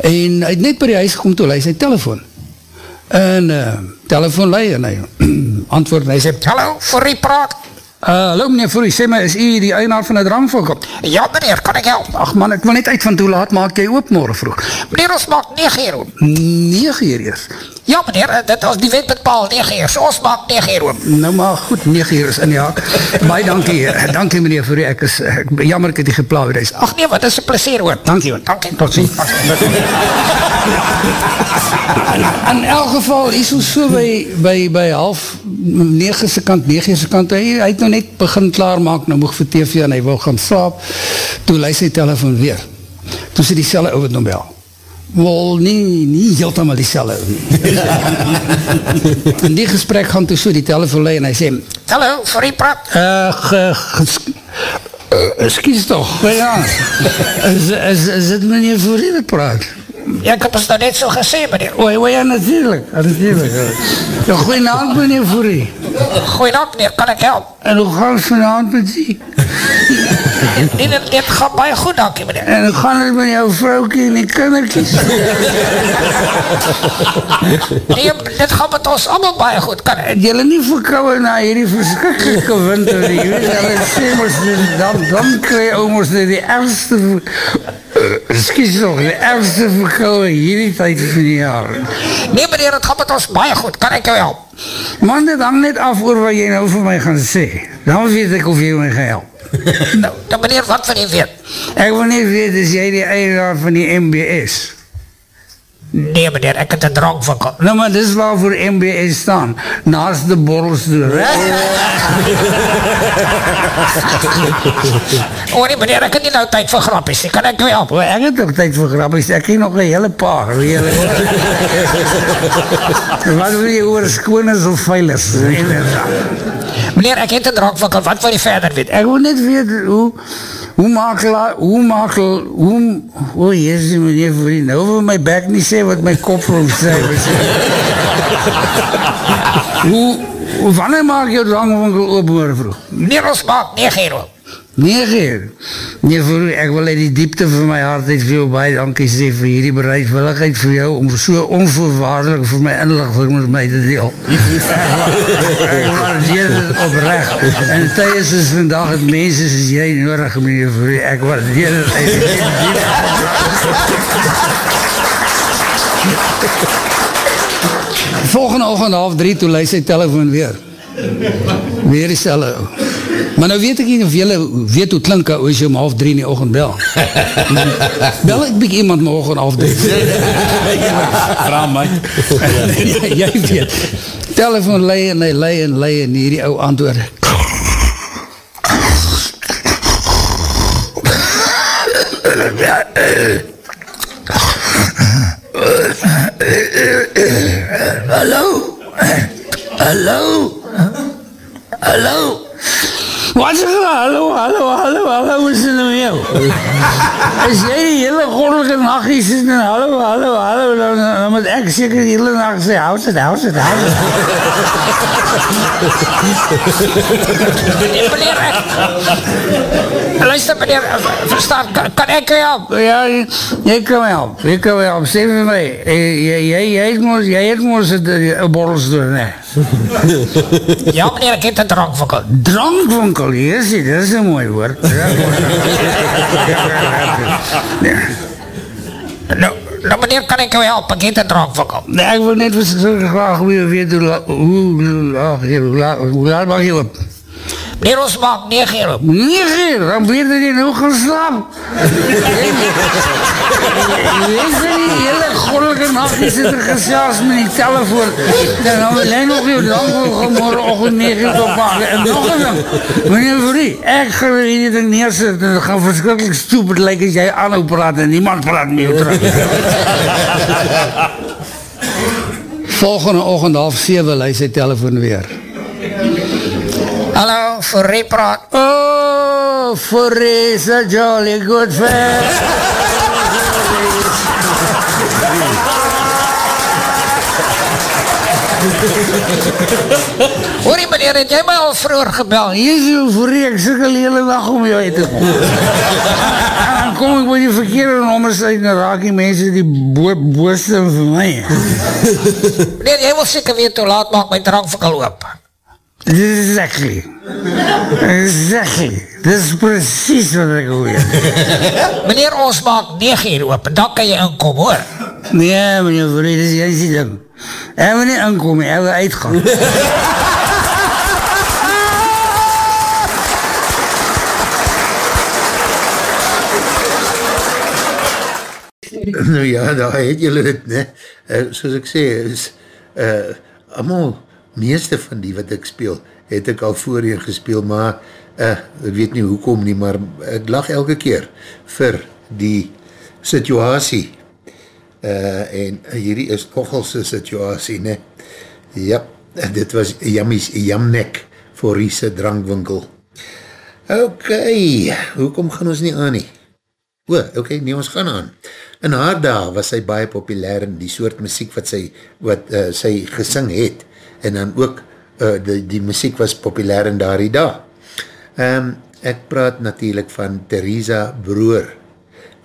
en hy het net by die huis gekom toe, hy sy telefoon. En uh, telefoon lei en hy [clears throat] antwoord en hy sê, Hallo, Furrie praat. Uh, hallo meneer Furrie, sê my, is u die eienaar van die drankwinkel? Ja meneer, kan ek help? Ach man, ek wil net uit van hoe laat maak jy oop morgen vroeg? Meneer, ons maak 9 uur oop. 9 uur eers. Ja meneer, eh, dit was die wet bepaal 9 uur, so ons maak 9 uur oop. Nou maar goed, 9 uur is in die haak. Baie dankie, eh, dankie meneer Furrie, ek is, ek, jammer ek het die geplaal weer is. Ach nee, wat is een plezier hoor. Dankie hoor. Dankie. Tot ziens. in, in elk geval is ons so by, by, by half 9 se kant, 9 se kant, hy, hy het nou net begin klaarmaak, nou moeg vir TV en hy wil gaan slaap, toe luister sy telefoon weer. Toe sy die selle ouwe nou bel. Wel, nie, nie heeltemal die selle ouwe. [laughs] In die gesprek gaan toe so die telefoon lei en hy sê, Hallo, Furrie praat. Uh, ge, ges, uh, excuse toch, ja. [laughs] is, is, is dit meneer Voorie wat praat? Ja, ek heb ons nou net so gesê meneer. O, o ja, natuurlijk, natuurlijk. Ja, goedenavond meneer Voorie. Goeiedag meneer, kan ek help? En hoe gaan het vanavond met die? Nee, dit, dit gaat baie goed, dankie meneer. En hoe gaan het met jou vrouwkie en die kindertjes? Nee, dit gaat met ons allemaal baie goed, kan ek? Het jylle nie verkouwe na hierdie verskrikkelijke winter nie? Jy weet, hulle sê mos, dan, dan krijg jy mos net die ergste, excuse toch, die ergste verkouwe hierdie tyd van die jaar. Nee meneer, het gaat met ons baie goed, kan ek jou help? Man, dit hang net af oor wat jy nou vir my gaan sê. Dan weet ek of jy my gaan help. Nou, nou meneer, wat van jy weet? Ek wil net weet, is jy die eienaar van die MBS? Nee meneer, ek het een drankwinkel. Nou maar dis waarvoor MBS staan, naast de borrelsdoor. [laughs] Hoor nie meneer, ek het nie nou tyd vir grappies, nie. kan ek help? O, ek het ook tyd vir grappies, ek ken nog een hele paar. jy. [laughs] Wat wil jy oor skooners of veilers? Meneer, ek het een drankwinkel, wat wil jy verder weet? Ek wil net weet hoe, hoe maak, la- hoe maak, hoe, o oh, jezus meneer nou wil my bek nie sê wat my kop wil sê. hoe, hoe, wanneer maak jou drankwinkel open môre vroeg? Ons maak 9 uur op. 9 uur. Nee, vir, ek wil uit die diepte van my hart uit vir jou baie dankie sê vir hierdie bereidwilligheid vir jou om so onvoorwaardelik vir my inlichting met my te deel. ek waardeer dit oprecht. En tyd is dus vandag het mense soos jy nodig, meneer vir ek waardeer dit uit die diepte. Volgende ochtend half drie, toe luid sy telefoon weer. Weer die selle. Maar nou weet ek nie of jylle weet hoe klink as jy om half drie in die ochtend bel. [laughs] bel ek byk iemand morgen half drie. [laughs] Vraag my. [laughs] jy, weet. Telefoon lei en hy lei en lei en hierdie ou antwoord. Hallo? Hallo? Hallo? Wat is er? Hallo, hallo, hallo, hallo, hoe is het nou met jou? As jy die hele goddelike nacht hier sit en hallo, hallo, hallo, dan, dan moet ek seker die hele nacht sê, houd het, houd het, houd het. Meneer. Luister meneer, verstaan, kan, kan ek jou help? Ja, jy kan my help, jy kan my help, sê vir my, jy, jy, jy, jy het mos, jy het mos een borrels door, nee. Ja meneer, ek het een drankwinkel. Drankwinkel, yes, dit is een mooi woord. Ja. Nou, nou meneer, kan ek jou help? Ek het een drankwinkel. Nee, ek wil net vers- graag weer weet hoe, hoe, hoe, hoe, laat- mag jy op? Meneer, ons maak 9 uur op. 9 uur, dan weet jy hoe gaan slaap. Jy weet jy die hele goddelike nacht die sit er [laughs] gesels met die telefoon. Dan wil jy nog jou dankbaar gaan morgenochtend 9 uur opmaken. En nog een ding, meneer Vrie, ek gaan hierdie ding neersit en het gaan verskrikkelijk stupid lyk as jy aanhou praat en niemand praat met jou terug. [laughs] Volgende ochtend half 7 lei sy telefoon weer. Hallo, voor repraat. Oh, Furry is a jolly good friend. Hoor jy meneer, het jy my al vroeger gebel? Jezus, Furry, ek sikkel die hele dag om jou uit te kom. en dan kom ek by die verkeerde nommers uit en raak die mense die bo booste vir my. Meneer, jy wil seker weet hoe laat maak my drankwinkel oop. Exactly. Exactly. Dit is precies wat ek weet. [laughs] Meneer, ons maak 9 uur oop en dan kan jy inkom hoor. Nee, meneer Furry, dit is juist die ding. Ek wil nie inkom, ek wil uitgaan. [laughs] Nou ja, daar het julle dit, ne? Uh, soos ek sê, is, uh, allemaal, meeste van die wat ek speel, het ek al voorheen gespeel, maar uh, ek weet nie hoekom nie, maar ek lag elke keer vir die situasie. Uh, en hierdie is nogals een situasie, ne? Ja, dit was Jammies Jamnek voor Riese drankwinkel. Ok, hoekom gaan ons nie aan nie? O, ok, nee, ons gaan aan. In haar dag was sy baie populair in die soort muziek wat sy, wat uh, sy gesing het, en dan ook uh, die, die muziek was populair in daardie dag. Um, ek praat natuurlijk van Theresa Broer,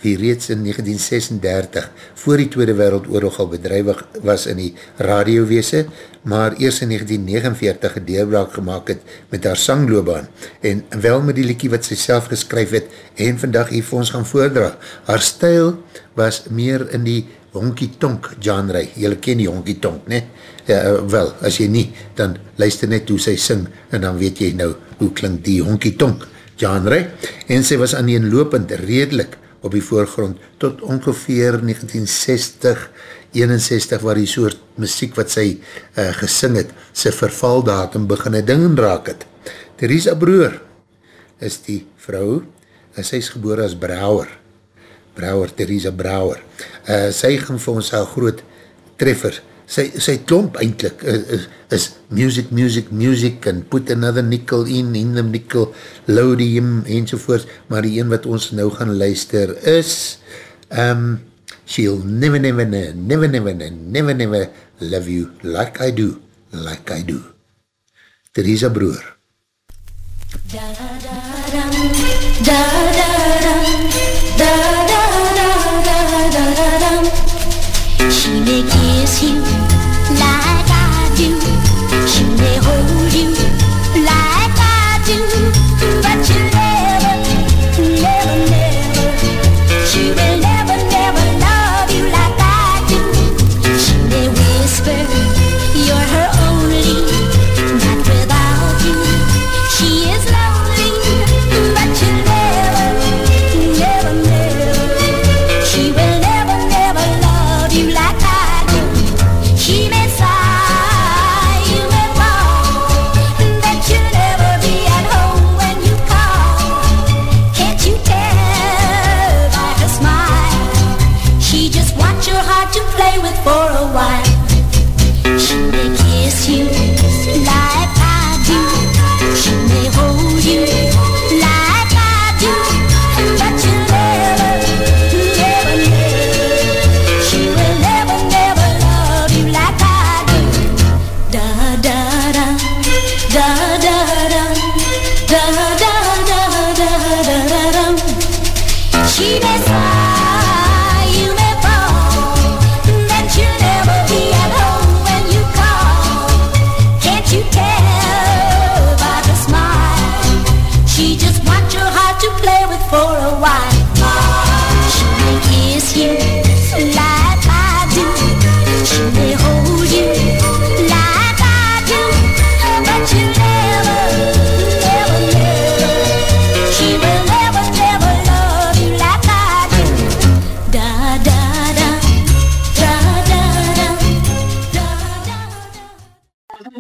wie reeds in 1936 voor die Tweede Wereldoorlog al bedrijwig was in die radiowese, maar eers in 1949 een deurbraak gemaakt het met haar sangloobaan en wel met die liekie wat sy self geskryf het en vandag hier vir ons gaan voordra. Haar stijl was meer in die honky-tonk genre. Julle ken die honky-tonk, ne? Ja, wel, as jy nie, dan luister net hoe sy sing en dan weet jy nou hoe klink die honky-tonk genre en sy was aaneenlopend redelijk op die voorgrond tot ongeveer 1960 61 waar die soort muziek wat sy uh, gesing het, sy vervaldatum beginne dingen raak het. Theresa Broer is die vrou, en sy is geboor as Brouwer, Brouwer, Theresa Brouwer. Uh, sy gaan vir ons al groot treffer, sy, sy klomp eindelijk is, is, is music, music, music, and put another nickel in, in the nickel, lodium, enzovoort, maar die een wat ons nou gaan luister is, um, she'll never, never, never, never, never, never, never love you like I do, like I do. Theresa Broer. She may kiss you like I do. She may hold you like I do.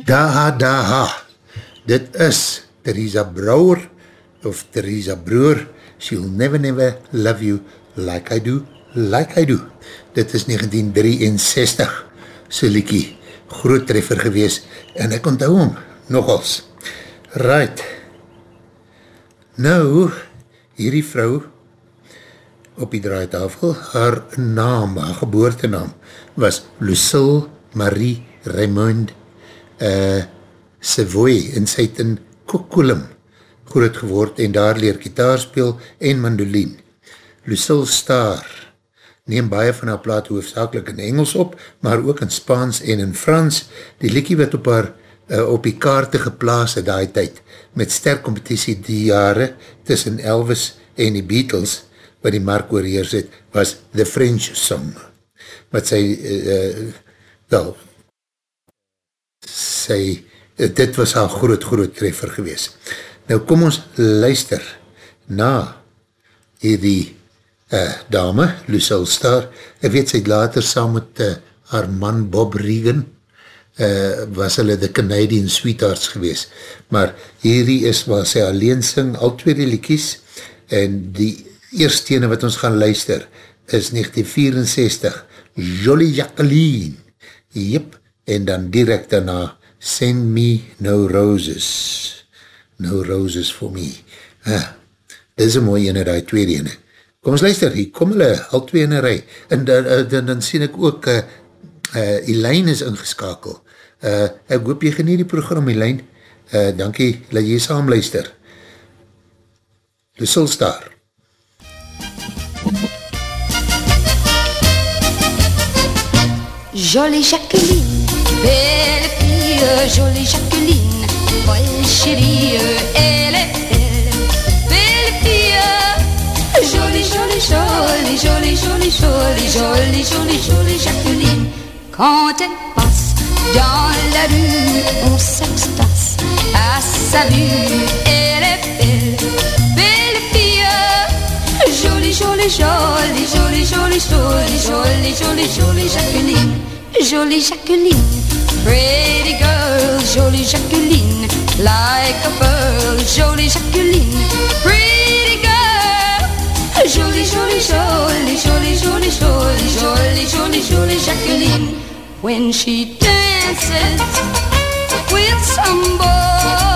Daha, daha. Dit is Theresa Brouwer of Theresa Broer. She'll never, never love you like I do, like I do. Dit is 1963, sy liekie, groot treffer gewees, en ek onthou hom, nogals. Right. Nou, hierdie vrou op die draaitafel, haar naam, haar geboortenaam, was Lucille Marie Raymond uh, Savoy, en sy het in Kokolum groot geword, en daar leer gitaar speel en mandolien. Lucille Starr neem baie van haar plaat hoofdzakelijk in Engels op, maar ook in Spaans en in Frans, die liekie wat op haar uh, op die kaarte geplaas het die tyd, met sterk competitie die jare tussen Elvis en die Beatles, wat die mark oorheers het, was The French Song, wat sy, uh, wel, sy, uh, dit was haar groot, groot treffer gewees. Nou kom ons luister na hierdie uh, dame, Lucille Starr, ek weet sy het later saam met uh, haar man Bob Regan, uh, was hulle de Canadian Sweethearts gewees, maar hierdie is waar sy alleen sing, al twee die liekies, en die eerste ene wat ons gaan luister, is 1964, Jolly Jacqueline, jyp, en dan direct daarna, Send Me No Roses, No Roses for Me, ah, dit is een mooie ene, die tweede ene, kom ons luister, hier kom hulle, al twee in een rij, en dan, dan, dan sien ek ook, uh, uh, Elaine is ingeskakel, uh, ek hoop jy genie die program, Elaine, uh, dankie, laat jy saam luister, de Solstar, Jolie Jacqueline, belle fille, jolie Jacqueline, folle chérie, elle est belle, belle fille, jolie, jolie, jolie, jolie, jolie, jolie, jolie, jolie, jolie Jacqueline. Quand elle passe dans la rue, on s'extase à sa vue, elle est belle, jolie, jolie, jolie, jolie, jolie, jolie, jolie, jolie Jacqueline, jolie Jacqueline. Pretty girl, jolie Jacqueline, like a pearl, jolie Jacqueline. Pretty girl, jolie, jolie, jolie, jolie, jolie, jolie, jolie, jolie, jolie Jacqueline. When she dances with some boy,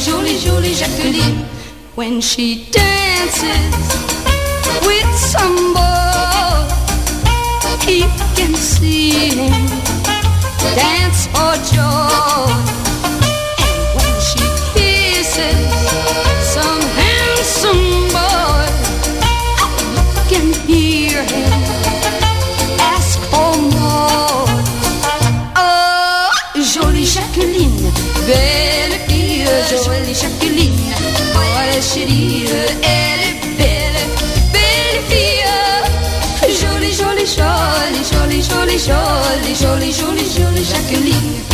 jolie, jolie, jolie, Jacqueline. When she dances with some boy, he can see him dance for joy. Jolie, jolie, jolie, Jacqueline.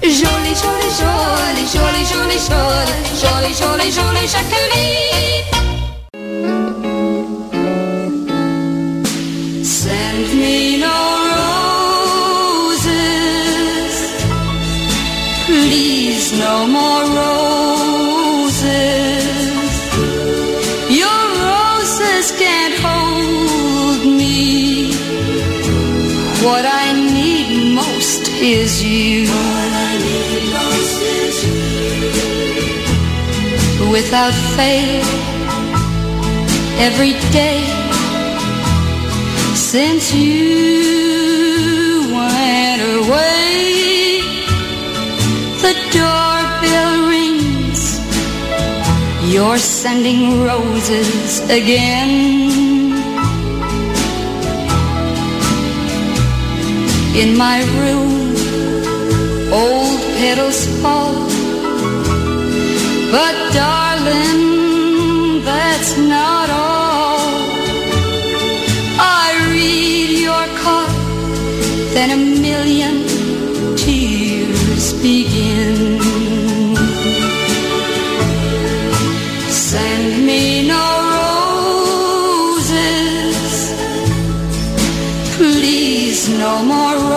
Jolie, jolie, jolie, jolie, jolie, jolie, jolie, jolie, jolie Jacqueline. Without fail, every day since you went away, the doorbell rings. You're sending roses again. In my room, old petals fall. But darling, that's not all. I read your card, then a million tears begin. Send me no roses, please no more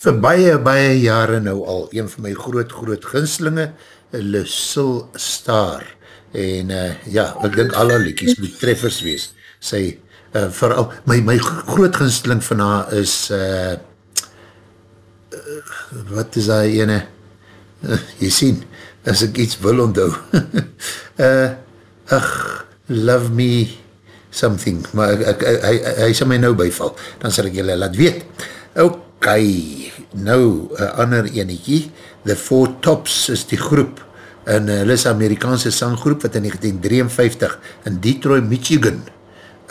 vir baie, baie jare nou al, een van my groot, groot ginslinge, Lucille Star, en uh, ja, ek dink alle liekies moet treffers wees, sy, uh, vooral, my, my groot ginsteling van haar is, uh, uh, wat is die ene, uh, jy sien, as ek iets wil onthou, uh, [laughs] ach, love me something, maar ek, ek, hy, hy, hy sal my nou byval, dan sal ek julle laat weet. Ok, nou, een ander enetjie, The Four Tops is die groep, en hulle is Amerikaanse sanggroep, wat in 1953 in Detroit, Michigan,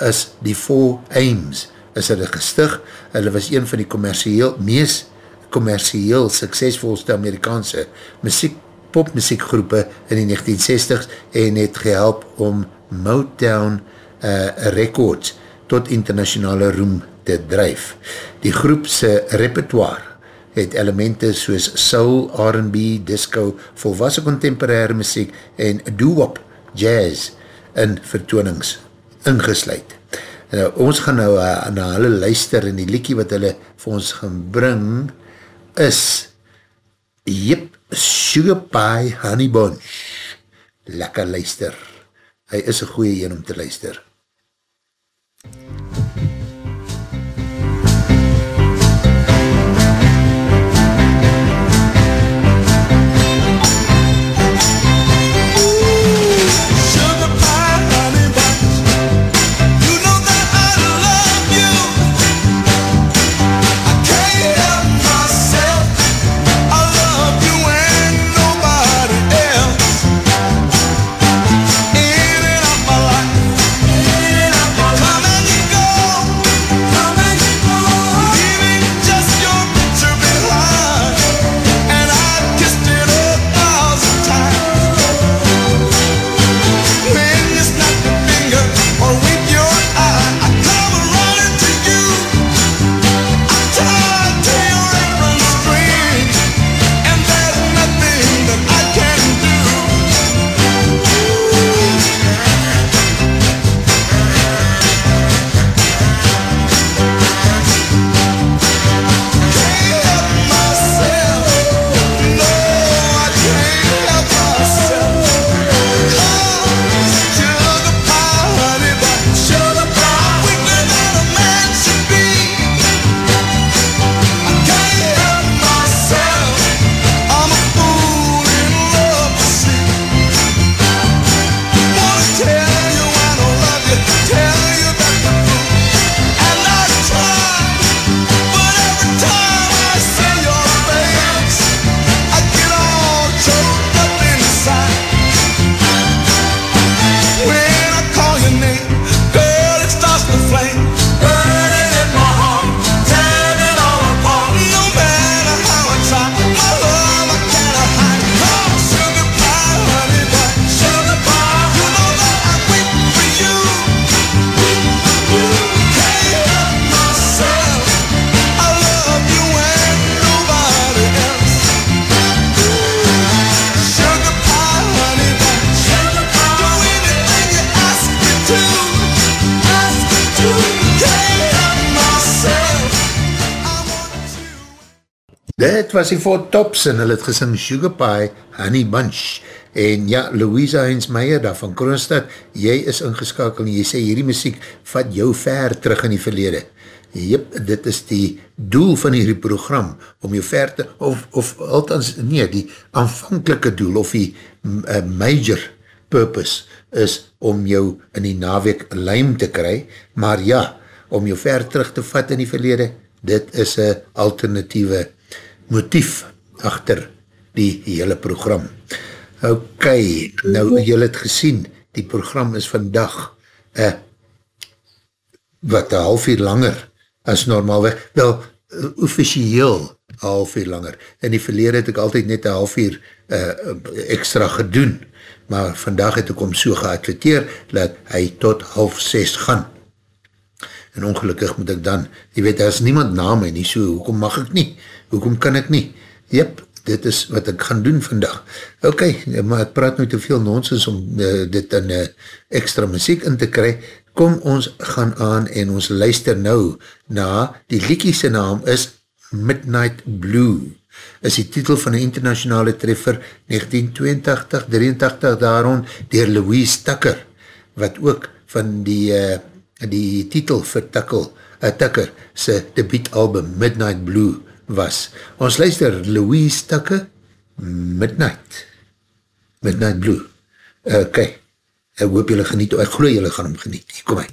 is. Die Four Aims, is hulle gestig, hulle was een van die commercieel, mees commercieel suksesvolste Amerikaanse muziek, popmuziekgroepe in die 1960s, en het gehelp om Motown uh, Records tot internationale roem te drijf. Die groepse repertoire het elemente soos soul, R&B, disco, volwassen contemporaire muziek en doo-wop, jazz in vertoonings ingesluid. Nou, ons gaan nou uh, na hulle luister en die liekie wat hulle vir ons gaan bring is Jip Sugar Pie Honey Bunch. Lekker luister. Hy is een goeie een om te luister. Sugar was die Four Tops en hulle het gesing Sugar Pie, Honey Bunch. En ja, Louisa Heinz Meyer daar van Kroonstad, jy is ingeskakel en jy sê hierdie muziek vat jou ver terug in die verlede. Jep, dit is die doel van hierdie program, om jou ver te, of, of althans, nee, die aanvankelike doel, of die uh, major purpose, is om jou in die naweek lijm te kry, maar ja, om jou ver terug te vat in die verlede, dit is een alternatieve motief achter die hele program. Ok, nou jylle het gesien, die program is vandag uh, wat een half uur langer as normaalweg, wel uh, officieel half uur langer. In die verlede het ek altyd net een half uur uh, extra gedoen, maar vandag het ek hom so geadverteer, dat hy tot half ses gaan. En ongelukkig moet ek dan, jy weet, daar is niemand na my nie, so hoekom mag ek nie? Hoekom kan ek nie? Jep, dit is wat ek gaan doen vandag. Ok, maar ek praat nou te veel nonsens om uh, dit in uh, extra muziek in te kry. Kom ons gaan aan en ons luister nou na, die liekiese naam is Midnight Blue. Is die titel van een internationale treffer 1982-83 daarom dier Louise Tucker, wat ook van die uh, die titel vir Tucker, uh, Tucker sy debietalbum Midnight Blue was. Ons luister Louise Tucker, Midnight, Midnight Blue. Oké, okay. ek hoop julle geniet, ek geloof julle gaan hom geniet. Kom hy.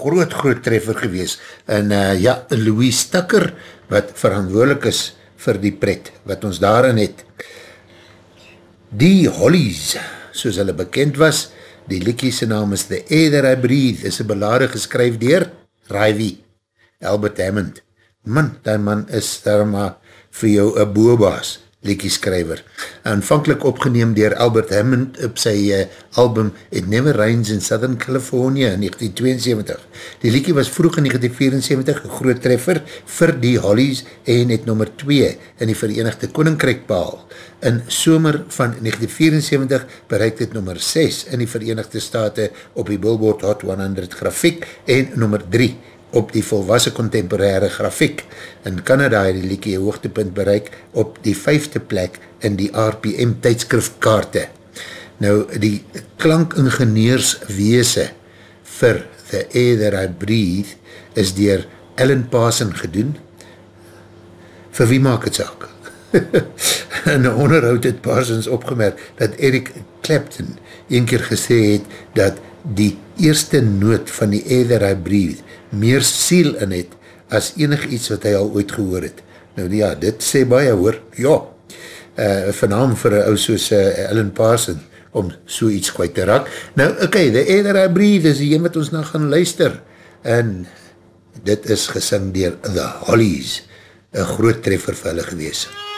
Groot, groot treffer gewees. En uh, ja, Louis Tucker, wat verantwoordelik is vir die pret, wat ons daarin het. Die Hollies, soos hulle bekend was, die liekie sy naam is The Air That I Breathe, is een belade geskryf dier Rivey, Albert Hammond. Man, die man is daar maar vir jou een boobaas, liekie skryver. Aanvankelijk opgeneem dier Albert Hammond op sy uh, album It Never Rains in Southern California in 1972. Die liekie was vroeg in 1974 een groot treffer vir die Hollies en het nummer 2 in die Verenigde Koninkrijk behaal. In somer van 1974 bereik dit nummer 6 in die Verenigde Staten op die Billboard Hot 100 grafiek en nummer 3 op die volwassen contemporaire grafiek. In Canada het die liekie hoogtepunt bereik op die vijfde plek in die RPM tydskriftkaarte. Nou, die klankingenieursweese vir The Air That I Breathe is dier Ellen Parson gedoen. Vir wie maak het saak? [laughs] in een onderhoud het Parsons opgemerk dat Eric Clapton een keer gesê het dat die eerste noot van die Air That I Breathe meer siel in het as enig iets wat hy al ooit gehoor het. Nou ja, dit sê baie hoor, ja, uh, van naam vir een ou soos uh, Ellen Parson, om so iets kwijt te raak. Nou, oké, okay, the air I breathe is die een wat ons nou gaan luister, en dit is gesing dier The Hollies, een groot treffer vir hulle gewees. If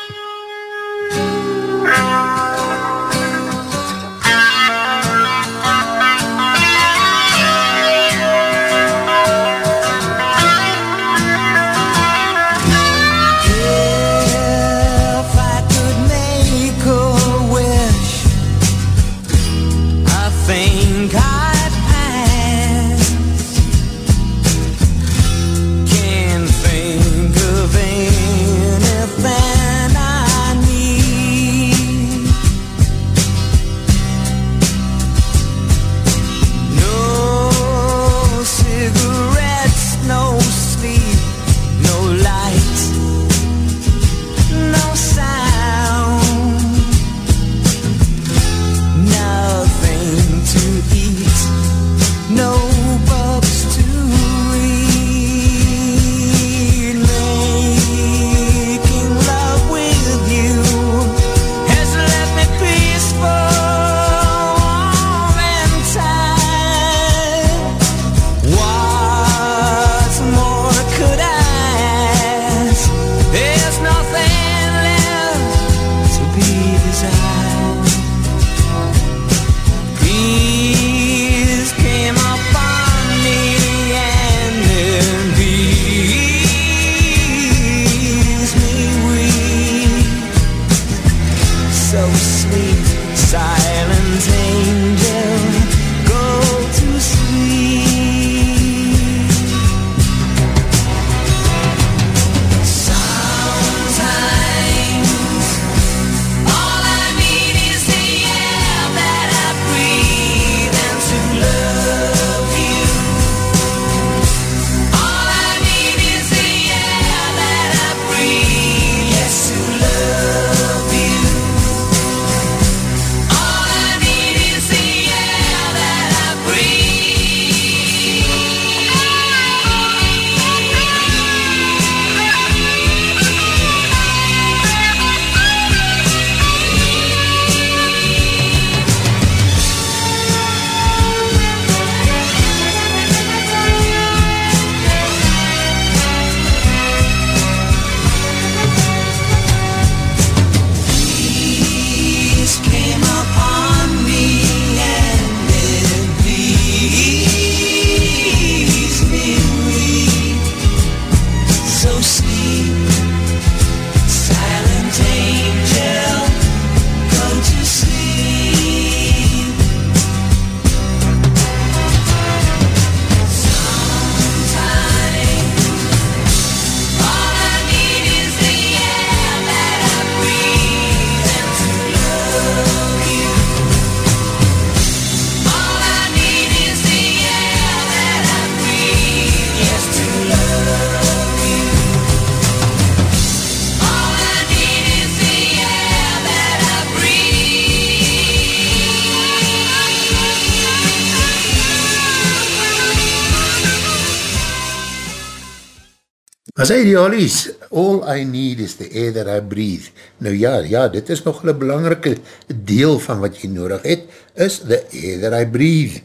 Die Hollies, all I need is the air that I breathe. Nou ja, ja, dit is nog een belangrike deel van wat jy nodig het, is the air that I breathe.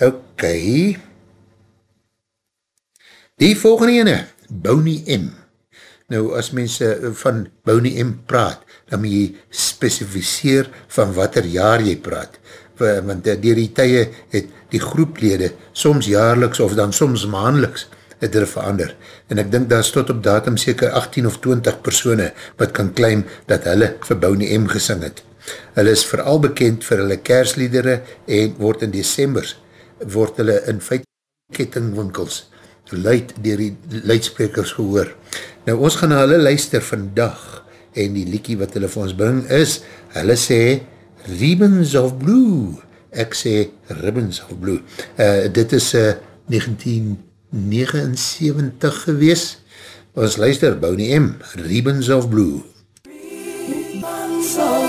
Ok. Die volgende ene, Boney M. Nou, as mense van Boney M praat, dan moet jy specificeer van wat er jaar jy praat. Want dier die tye het die groeplede soms jaarliks of dan soms maandeliks het hulle verander. En ek dink daar is tot op datum seker 18 of 20 persone wat kan claim dat hulle vir Boney M gesing het. Hulle is vooral bekend vir hulle kersliedere en word in decembers word hulle in feit kettingwinkels luid dier die luidsprekers gehoor. Nou ons gaan na hulle luister vandag en die liekie wat hulle vir ons bring is, hulle sê Ribbons of Blue. Ek sê Ribbons of Blue. Uh, dit is uh, 1979 gewees. Ons luister, Boney M, Ribbons of Blue. Ribbons of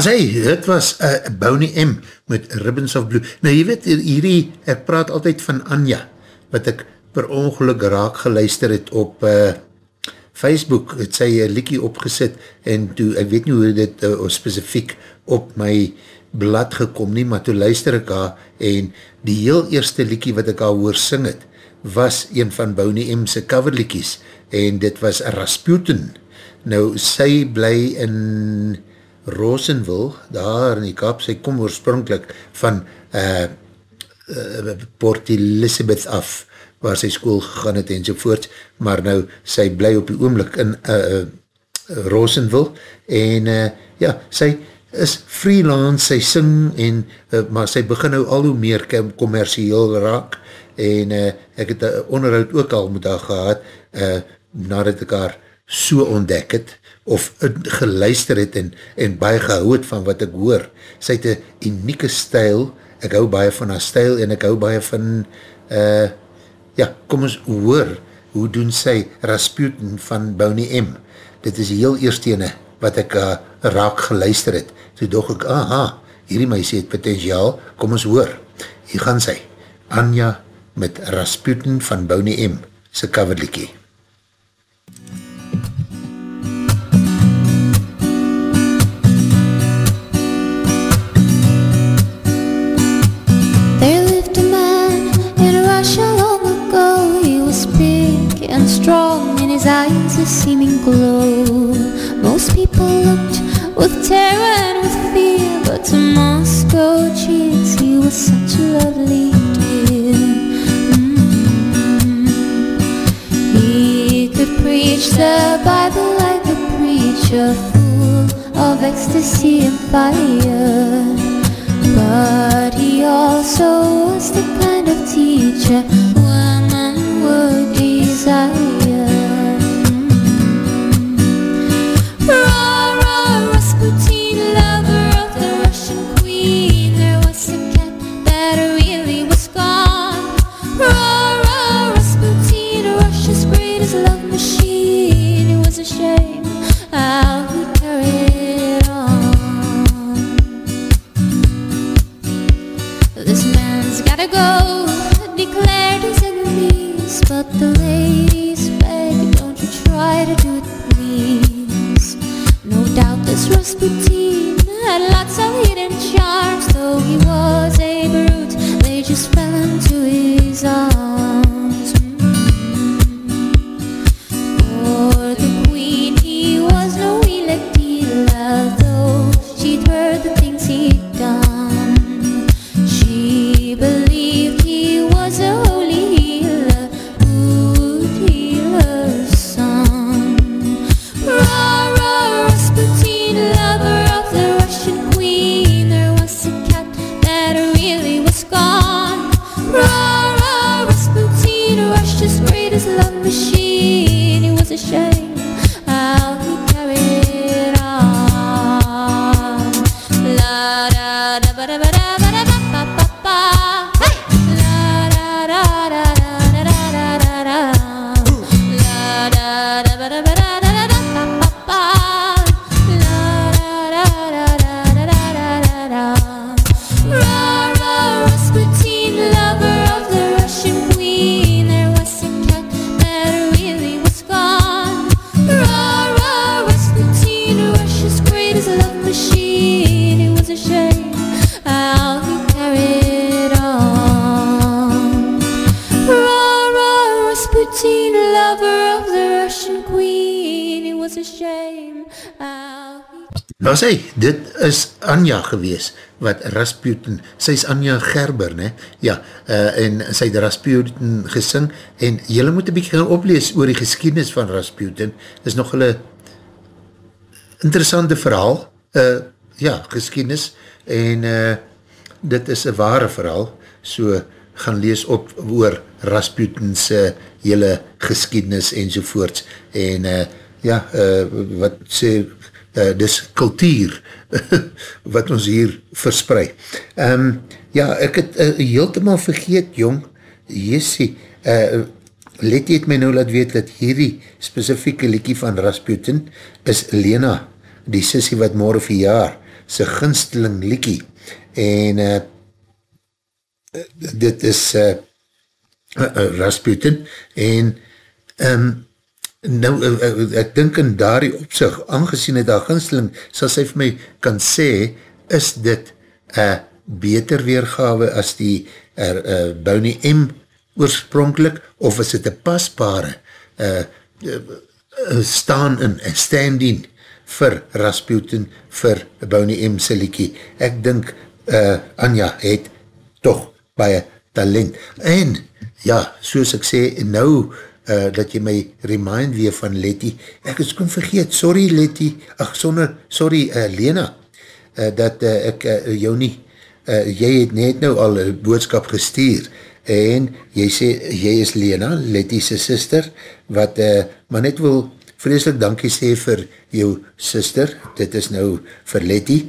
Maar sê, dit was uh, Boney M met Ribbons of Blue. Nou jy weet, hierdie, ek praat altyd van Anja, wat ek per ongeluk raak geluister het op uh, Facebook het sy een liekie opgesit en toe, ek weet nie hoe dit uh, specifiek op my blad gekom nie, maar toe luister ek haar en die heel eerste liekie wat ek haar hoor sing het, was een van Bonnie M. se coverliekies en dit was Rasputin. Nou, sy bly in Rosenville, daar in die Kaap, sy kom oorspronkelijk van uh, uh, Port Elizabeth af, waar sy school gegaan het en sovoort, maar nou, sy bly op die oomlik in uh, uh, Rosenville, en uh, ja, sy is freelance, sy sing, en, uh, maar sy begin nou al hoe meer commercieel raak, en uh, ek het een onderhoud ook al met haar gehad, uh, nadat ek haar so ontdek het, of geluister het en, en baie gehou het van wat ek hoor. Sy het een unieke stijl, ek hou baie van haar stijl en ek hou baie van, uh, ja, kom ons hoor, hoe doen sy Rasputin van Bonnie M. Dit is die heel eerste ene wat ek uh, raak geluister het. Toe dog ek, aha, hierdie meisie het potentiaal, kom ons hoor. Hier gaan sy, Anja met Rasputin van Bonnie M. sy coverliekie. Strong, in his eyes a seeming glow. Most people looked with terror and with fear, but to Moscow cheers, he was such a lovely dear. Mm. He could preach the Bible like a preacher, full of ecstasy and fire. But he also was the kind of teacher women would desire. But the ladies begged, don't you try to do it, please. No doubt this Rasputin had lots of hidden charms. Though he was a brute, they just fell into his arms. Anja gewees, wat Rasputin, sy is Anja Gerber, ne? ja, uh, en sy het Rasputin gesing, en jylle moet een bykie gaan oplees oor die geschiedenis van Rasputin, is nog hulle interessante verhaal, uh, ja, geschiedenis, en uh, dit is een ware verhaal, so gaan lees op oor Rasputin's uh, hele geschiedenis enzovoorts, en uh, ja, uh, wat sê, uh, dis kultuur [laughs] wat ons hier verspreid. Um, ja, ek het uh, heeltemaal vergeet, jong, jessie, uh, Letty het my nou laat weet dat hierdie specifieke liekie van Rasputin is Lena, die sissie wat morgen verjaar, sy ginsteling liekie. En uh, dit is uh, uh, Rasputin en um, nou, uh, uh, ek dink in daardie opzicht, aangezien het haar ginsling, sal sy vir my kan sê, is dit een beter weergawe as die uh, uh, Bounty M oorspronkelijk, of is dit een pasbare uh, uh, staan in en stand in vir Rasputin, vir Bounty M Siliekie. Ek dink uh, Anja het toch baie talent. En, ja, soos ek sê, nou uh, dat jy my remind weer van Letty, ek is kon vergeet, sorry Letty, ach, sonder, sorry uh, Lena, uh, dat uh, ek uh, jou nie, uh, jy het net nou al een boodskap gestuur, en jy sê, jy is Lena, Letty's sister, wat uh, maar net wil vreselik dankie sê vir jou sister, dit is nou vir Letty,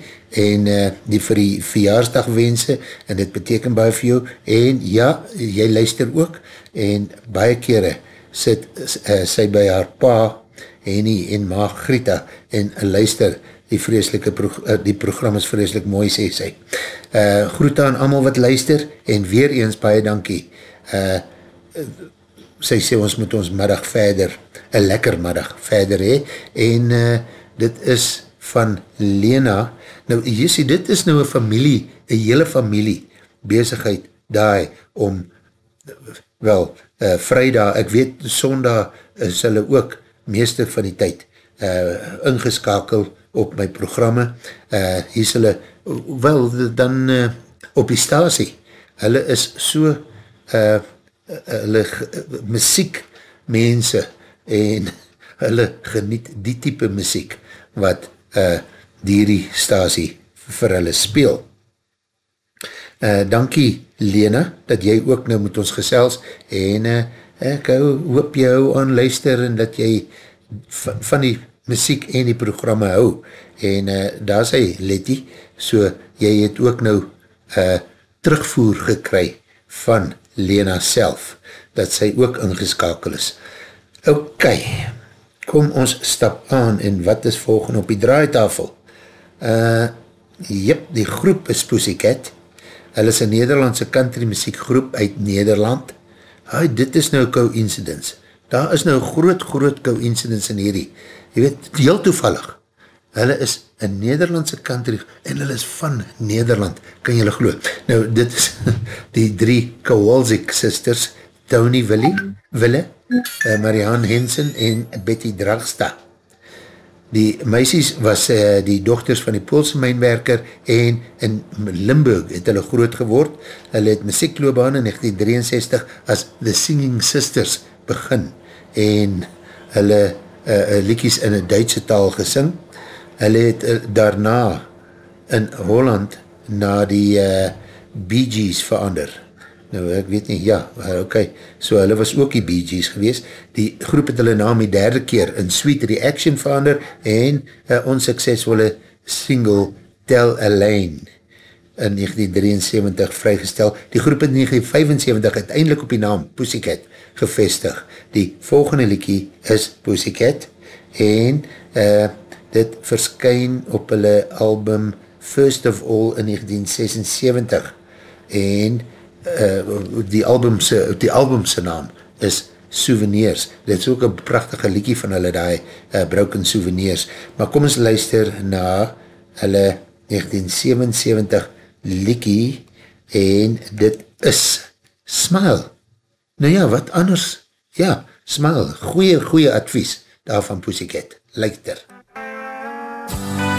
en uh, die vir die verjaarsdag wense, en dit beteken baie vir jou, en ja, jy luister ook, en baie kere sit uh, sy by haar pa, Henny en ma Greta, en luister, die vreselike, pro uh, die program is vreselik mooi, sê sy. Uh, groet aan allemaal wat luister, en weer eens baie dankie. Uh, sy sê ons moet ons middag verder, een lekker middag verder hee, en uh, dit is van Lena, nou sê, dit is nou een familie, een hele familie, bezigheid daai om, wel, uh, vrijdag, ek weet, sondag is hulle ook meeste van die tyd uh, ingeskakel op my programme, uh, hier is hulle, wel, dan uh, op die stasie, hulle is so, uh, hulle muziek mense en [laughs] hulle geniet die type muziek wat uh, die stasie vir hulle speel. Uh, dankie Lena, dat jy ook nou met ons gesels en uh, ek hou, hoop jy hou aan luister en dat jy van die muziek en die programme hou en uh, daar sê Letty, so jy het ook nou uh, terugvoer gekry van Lena self, dat sy ook ingeskakel is. Ok, kom ons stap aan en wat is volgende op die draaitafel? Uh, jyp, die groep is Pussycat, hulle is een Nederlandse country muziek groep uit Nederland. Hai, dit is nou coincidence. Daar is nou groot, groot coincidence in hierdie. Jy weet, heel toevallig. Hulle is een Nederlandse country en hulle is van Nederland, kan jylle geloof. Nou, dit is [laughs] die drie Kowalzik sisters, Tony Willie, Wille, uh, Marianne Hensen en Betty Dragsta. Die meisies was uh, die dochters van die Poolse mijnwerker en in Limburg het hulle groot geword. Hulle het muziekloobaan in 1963 as The Singing Sisters begin en hulle uh, liekies in een Duitse taal gesing. Hulle het uh, daarna in Holland na die uh, Bee Gees verander. Nou, ek weet nie, ja, ok, so hulle was ook die Bee Gees gewees. Die groep het hulle naam die derde keer in Sweet Reaction verander en uh, onsuccesvolle single Tell Elaine in 1973 vrygestel. Die groep het in 1975 uiteindelik op die naam Pussycat gevestig. Die volgende liekie is Pussycat en uh, dit verskyn op hulle album First of All in 1976 en uh, die albumse die albumse naam is Souvenirs. Dit is ook een prachtige liekie van hulle die uh, Broken Souvenirs. Maar kom ons luister na hulle 1977 liekie en dit is Smile. Nou ja, wat anders? Ja, Smile. Goeie, goeie advies daarvan Pussycat. Luister. MUZIEK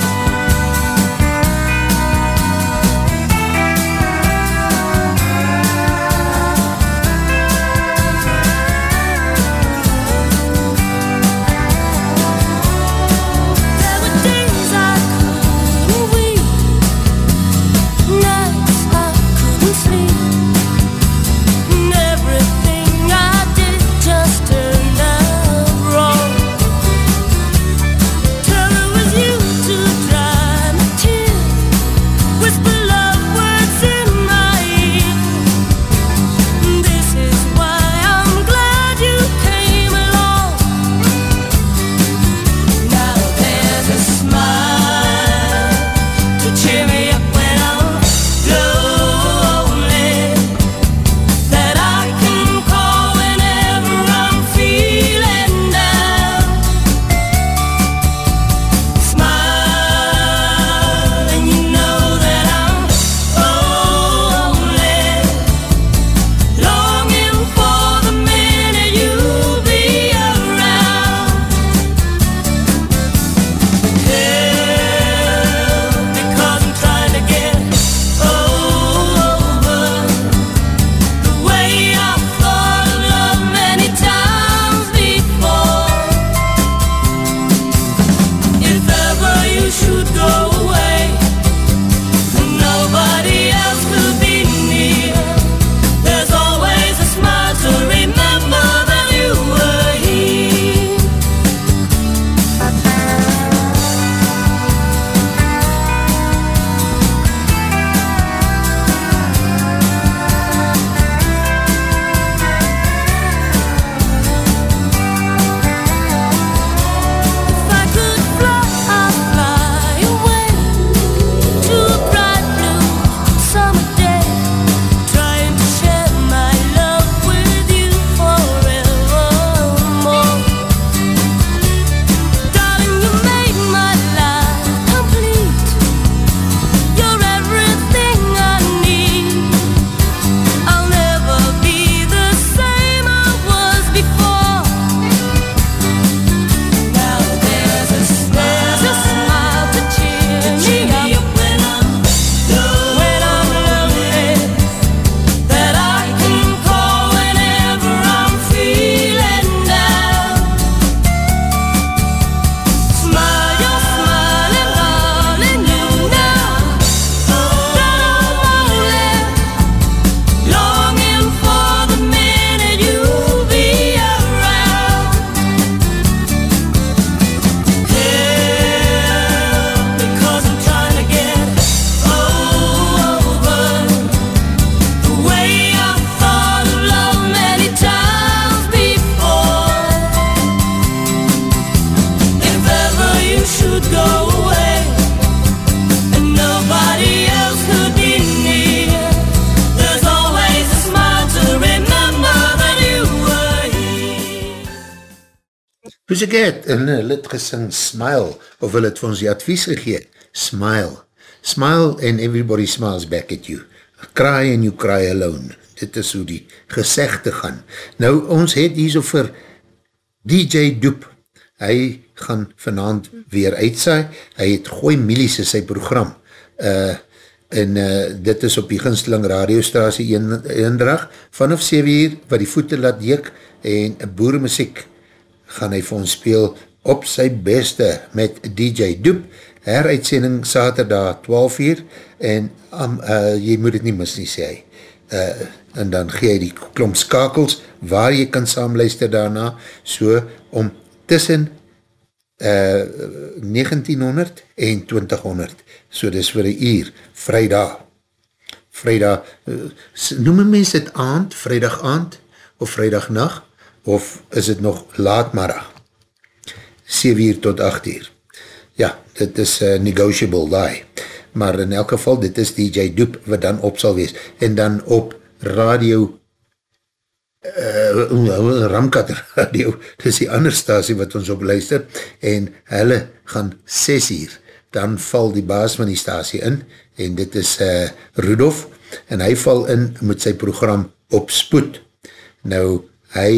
Pussycat, en hulle het gesing Smile, of hulle het vir ons die advies gegeen, Smile. Smile and everybody smiles back at you. Cry and you cry alone. Dit is hoe die gezegde gaan. Nou, ons het hier so vir DJ Doep, hy gaan vanavond weer uitsaai, hy het Gooi Milies in sy program, uh, en uh, dit is op die ginsteling radiostrasie eendrag, vanaf 7 uur, wat die voete laat jeek, en boeremuziek gaan hy vir ons speel op sy beste met DJ Doep, heruitsending saterdag 12 uur, en um, uh, jy moet het nie mis nie sê hy. Uh, en dan gee hy die klomp skakels waar jy kan saamluister daarna, so om tussen uh, 1900 en 2000, so dis vir een uur, vrijdag, vrijdag, uh, noem een mens het aand, vrijdag aand, of vrijdag nacht, of is het nog laatmarag, 7 uur tot 8 uur, ja, dit is uh, negotiable daai, maar in elk geval, dit is DJ Doep, wat dan op sal wees, en dan op radio [laughs] uh, Ramkat radio, dit die ander stasie wat ons op luister, en hulle gaan 6 uur, dan val die baas van die stasie in, en dit is uh, Rudolf, en hy val in met sy program op spoed. Nou, hy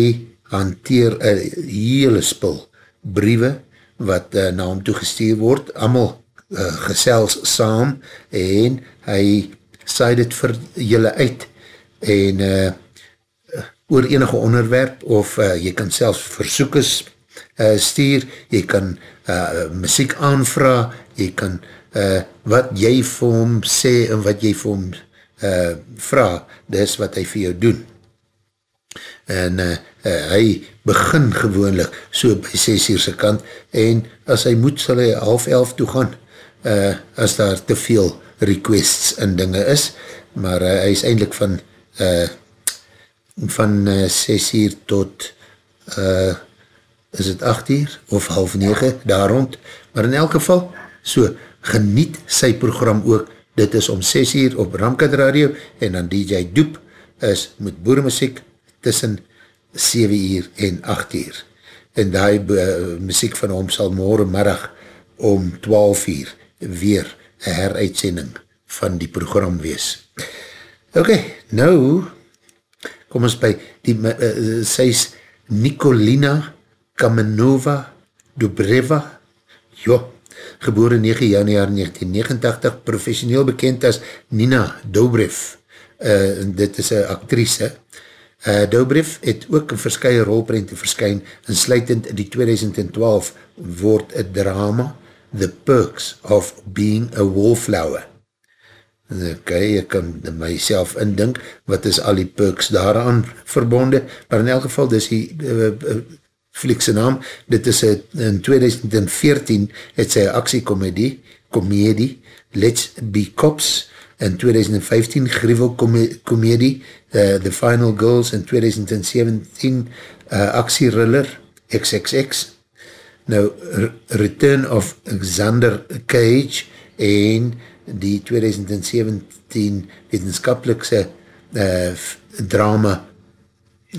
hanteer een hele spul briewe, wat uh, na hom toegestuur word, allemaal uh, gesels saam, en hy saai dit vir julle uit, en uh, oor enige onderwerp, of uh, jy kan selfs versoekes uh, stuur, jy kan uh, muziek aanvra, jy kan uh, wat jy vir hom sê, en wat jy vir hom uh, vraag, dis wat hy vir jou doen. En uh, uh, hy begin gewoonlik so by 6 uur sy kant, en as hy moet, sal hy half elf toe gaan, uh, as daar te veel requests en dinge is, maar uh, hy is eindelijk van uh, van uh, 6 uur tot uh, is het 8 uur of half 9 daar rond, maar in elk geval so geniet sy program ook, dit is om 6 uur op Ramkat Radio en dan DJ Doep is met boeremuziek tussen 7 uur en 8 uur. En die uh, muziek van hom sal morgenmiddag om 12 uur weer een heruitsending van die program wees. Ok, nou kom ons by die, uh, sy is Nicolina Kamenova Dubreva, jo, geboren 9 januari 1989, professioneel bekend as Nina Dobrev, uh, dit is een actrice, uh, Dobrev het ook een verskye rolprente verskyn, en sluitend in die 2012 word een drama, The Perks of Being a Wallflower, ok, ek kan myself indink, wat is al die perks daaraan verbonde, maar in elk geval, dis die uh, uh, fliekse naam, dit is a, in 2014, het sy actiekomedie, komedie, Let's Be Cops, in 2015, gruwelkomedie, uh, The Final Girls, in 2017, uh, actieriller, XXX, nou, Return of Xander Cage, en die 2017 wetenskapelikse uh, drama,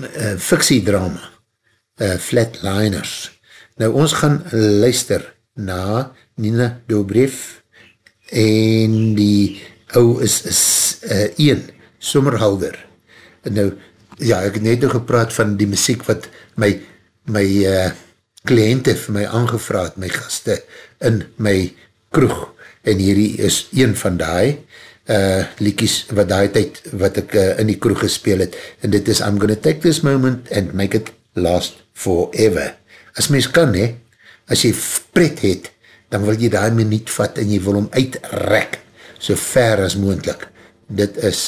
uh, fiksiedrama, uh, Flatliners. Nou ons gaan luister na Nina Dobrev en die ou is, is uh, een, Sommerhalder. Nou, ja, ek het net nog gepraat van die muziek wat my, my uh, kliënte vir my aangevraad, my gaste in my kroeg. En hierdie is een van die uh, liekies wat die tyd wat ek uh, in die kroeg gespeel het. En dit is I'm gonna take this moment and make it last forever. As mens kan he as jy pret het dan wil jy die minuut vat en jy wil hom uitrek so ver as moendlik dit is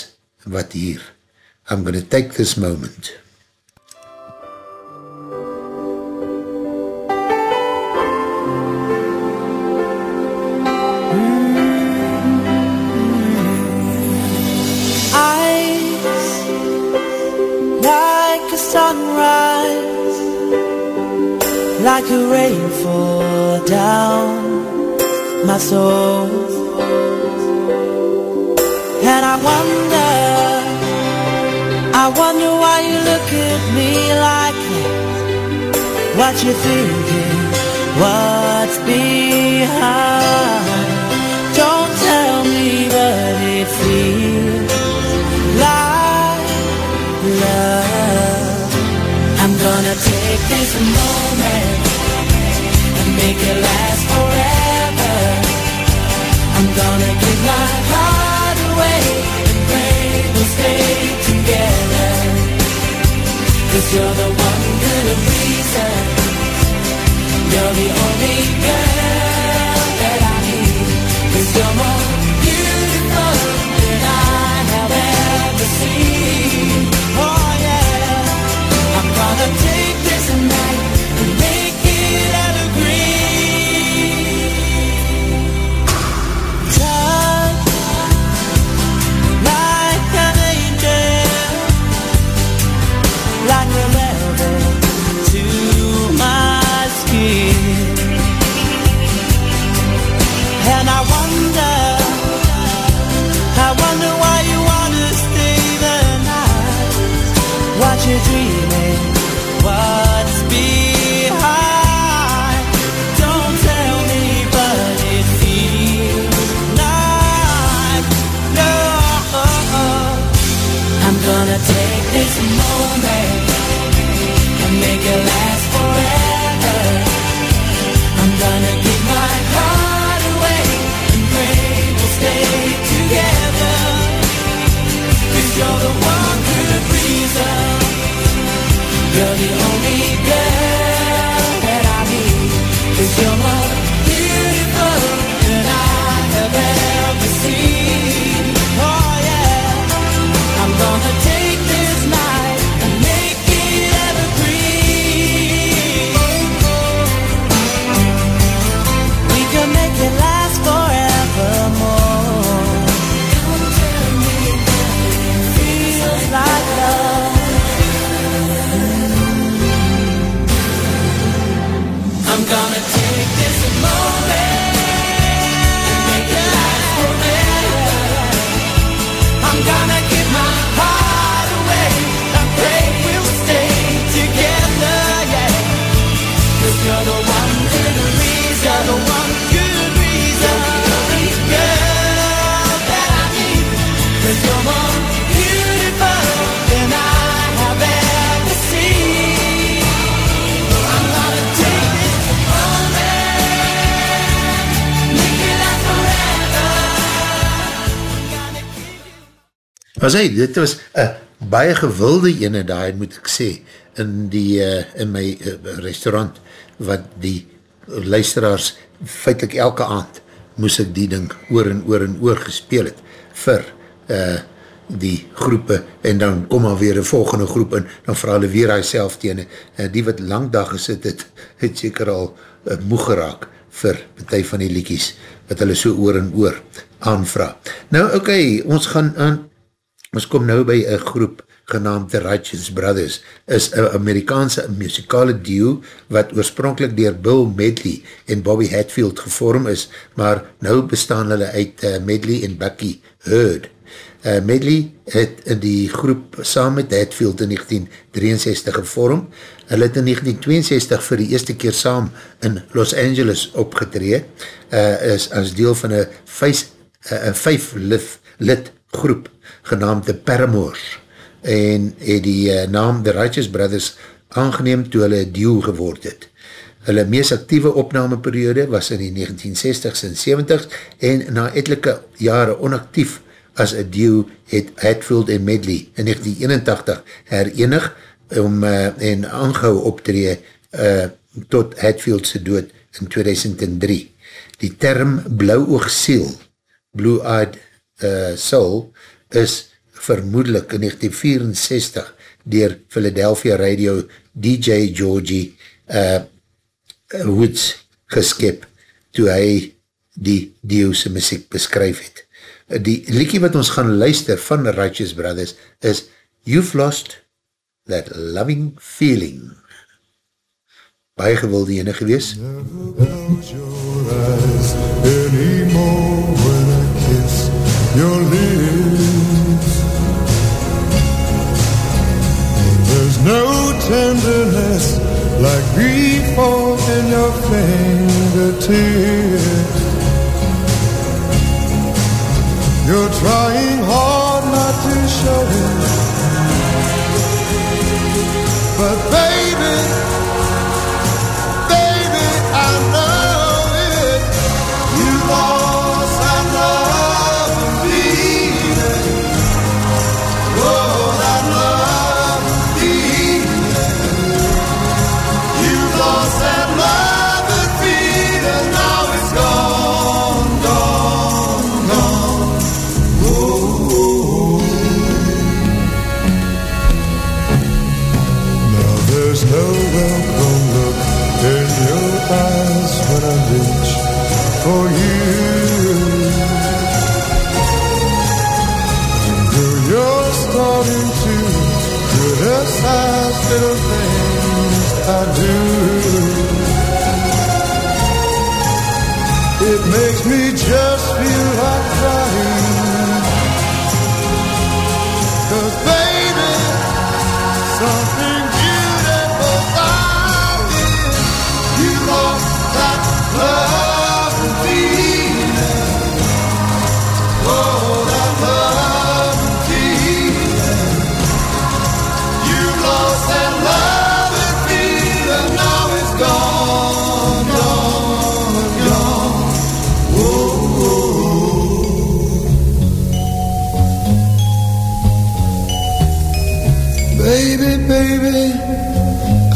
wat hier I'm gonna take this moment eyes like a sunrise, like a rainfall down my soul. And I wonder, I wonder why you look at me like that what you thinking, what's behind. Don't tell me, but it feels like love. I'm gonna take this moment and make it last forever. I'm gonna give my heart Cause you're the one good reason. You're the only girl dream Was hy, dit was een baie gewilde ene daar, moet ek sê, in die, uh, in my uh, restaurant, wat die luisteraars, feitlik elke aand, moes ek die ding oor en oor en oor gespeel het, vir uh, die groepe, en dan kom maar weer een volgende groep in, dan vraag hulle weer hy self tegen, uh, die wat lang dag gesit het, het seker al uh, moe geraak, vir partij van die liekies, wat hulle so oor en oor aanvra. Nou, oké, okay, ons gaan aan, ons kom nou by een groep genaamd The Righteous Brothers, is een Amerikaanse muzikale duo wat oorspronkelijk dier Bill Medley en Bobby Hatfield gevorm is, maar nou bestaan hulle uit uh, Medley en Bucky Hurd. Uh, Medley het die groep saam met Hatfield in 1963 gevorm. Hulle het in 1962 vir die eerste keer saam in Los Angeles opgetree, uh, is as deel van een vijf, uh, vijf lid, lid groep genaamd The Paramours en het die uh, naam The Righteous Brothers aangeneem toe hulle duo geword het. Hulle meest actieve opnameperiode was in die 1960s en 70s en na etelike jare onactief as een duo het Hatfield en Medley in 1981 herenig om uh, en aangehou optree uh, tot Hatfieldse dood in 2003. Die term blauwoog siel, blue-eyed uh, soul, is vermoedelijk in 1964 dier Philadelphia Radio DJ Georgie uh, Woods geskip toe hy die Dio'se muziek beskryf het. Die liekie wat ons gaan luister van Righteous Brothers is You've Lost That Loving Feeling. Baie gewilde ene gewees. anymore when I kiss your lips. No tenderness like grief falls in your fingertips. You're trying hard not to show it, but baby, baby, just feel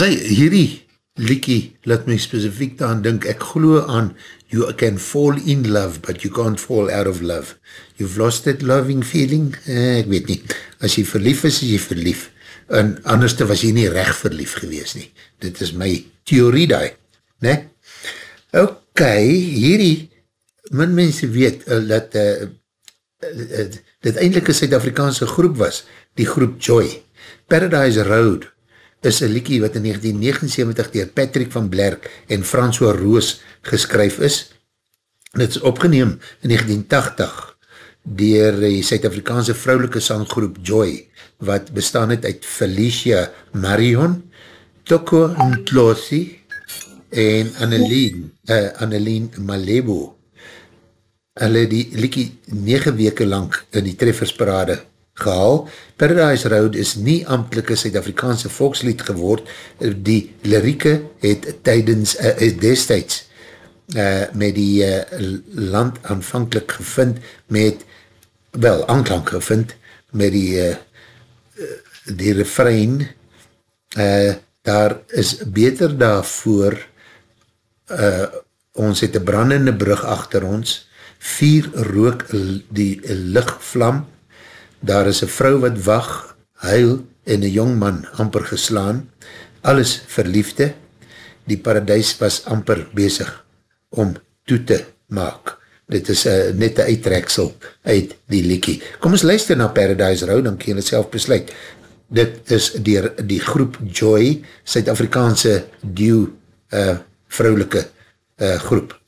As hy hierdie liekie laat my specifiek daan dink, ek glo aan you can fall in love, but you can't fall out of love. You've lost that loving feeling? Eh, ek weet nie. As jy verlief is, is jy verlief. En anderste was jy nie recht verlief gewees nie. Dit is my theorie daai. Ne? Ok, hierdie, min mense weet uh, dat uh, uh, dit eindelijk een Suid-Afrikaanse groep was, die groep Joy. Paradise Road is een liekie wat in 1979 dier Patrick van Blerk en François Roos geskryf is. Dit is opgeneem in 1980 dier die Suid-Afrikaanse vrouwelike sanggroep Joy, wat bestaan het uit Felicia Marion, Toko Ntlosi en Annelien, uh, Annelien Malebo. Hulle die liekie 9 weke lang in die treffersparade gehaal. Paradise Road is nie amtelike Suid-Afrikaanse volkslied geword. Die lirieke het tydens, uh, is destijds uh, met die uh, land aanvankelijk gevind met, wel, aanklank gevind met die uh, die refrein uh, daar is beter daarvoor uh, ons het een brandende brug achter ons vier rook die lichtvlam daar is een vrou wat wacht, huil en een jong man amper geslaan, alles verliefde, die paradijs was amper bezig om toe te maak. Dit is uh, net een uitreksel uit die liekie. Kom ons luister na Paradise Row, dan kan jy het self besluit. Dit is die, die groep Joy, Suid-Afrikaanse duw uh, vrouwelike uh, groep.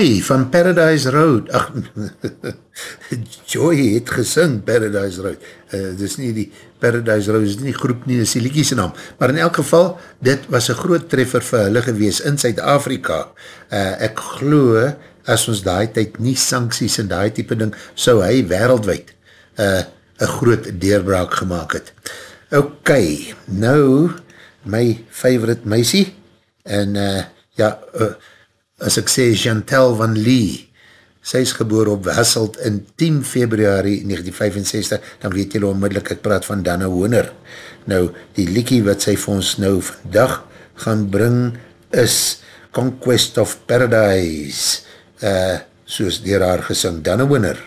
Joy van Paradise Road, ach, [laughs] Joy het gesing Paradise Road, uh, dis nie die Paradise Road, is nie groep nie, dis die liekies naam, maar in elk geval, dit was een groot treffer vir hulle gewees in Zuid-Afrika, uh, ek glo, as ons daai tyd nie sancties en daai type ding, sou hy wereldwijd uh, een groot deurbraak gemaakt het. Ok, nou, my favorite meisie, en uh, ja, uh, as ek sê Chantal van Lee, sy is geboor op Wesselt in 10 februari 1965, dan weet julle onmiddellik, ek praat van Dana Hooner. Nou, die liekie wat sy vir ons nou vandag gaan bring, is Conquest of Paradise, uh, soos dier haar gesing, Dana Hooner.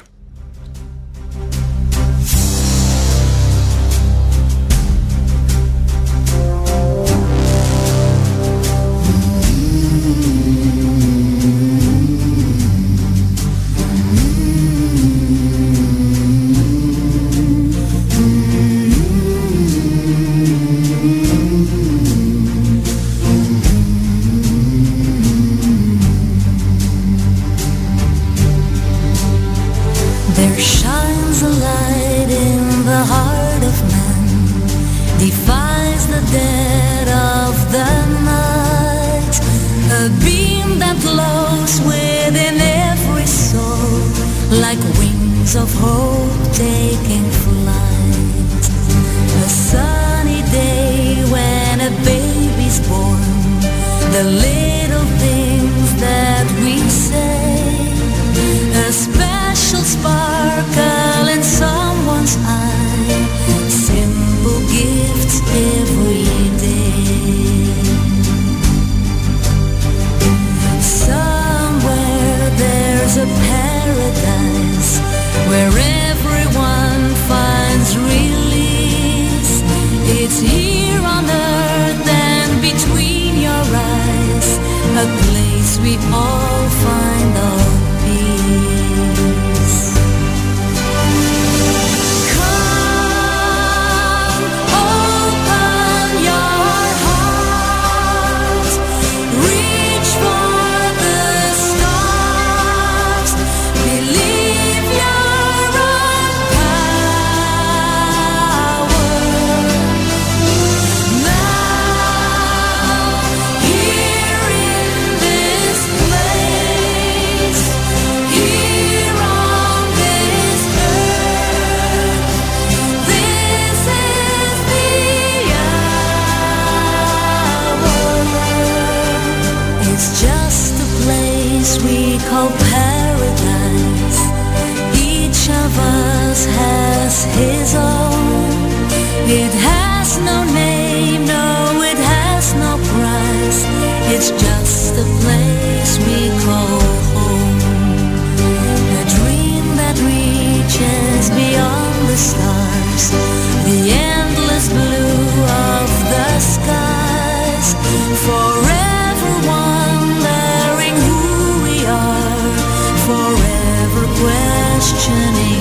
Place we call paradise. Each of us has his own. It has no name, no it has no price. It's just a place we call home. A dream that reaches beyond the stars functioning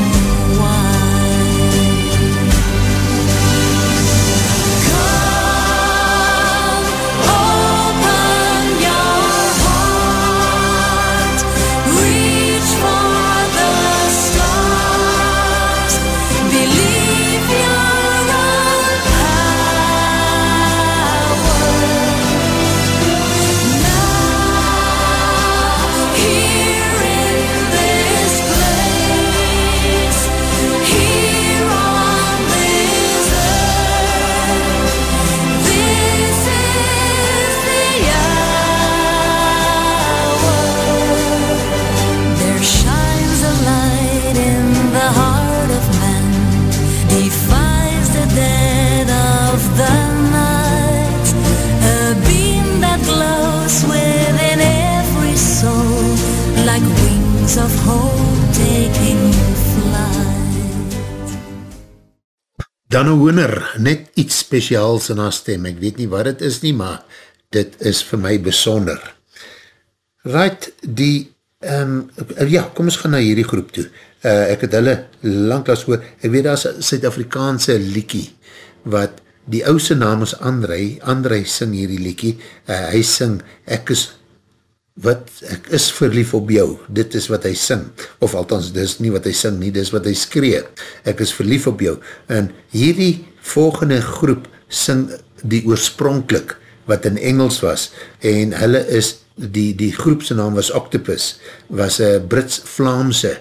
wings of hope taking flight. Dana Hooner, net iets speciaals in haar stem, ek weet nie wat het is nie, maar dit is vir my besonder. Right, die, um, ja, kom ons gaan na hierdie groep toe. Uh, ek het hulle langklaas hoor, ek weet daar is een Suid-Afrikaanse liekie, wat die ouse naam is André, André sing hierdie liekie, uh, hy sing, ek is wat, ek is verlief op jou, dit is wat hy sing, of althans, dit is nie wat hy sing nie, dit is wat hy skree, ek is verlief op jou, en hierdie volgende groep sing die oorspronkelijk, wat in Engels was, en hulle is, die, die groepse naam was Octopus, was een Brits-Vlaamse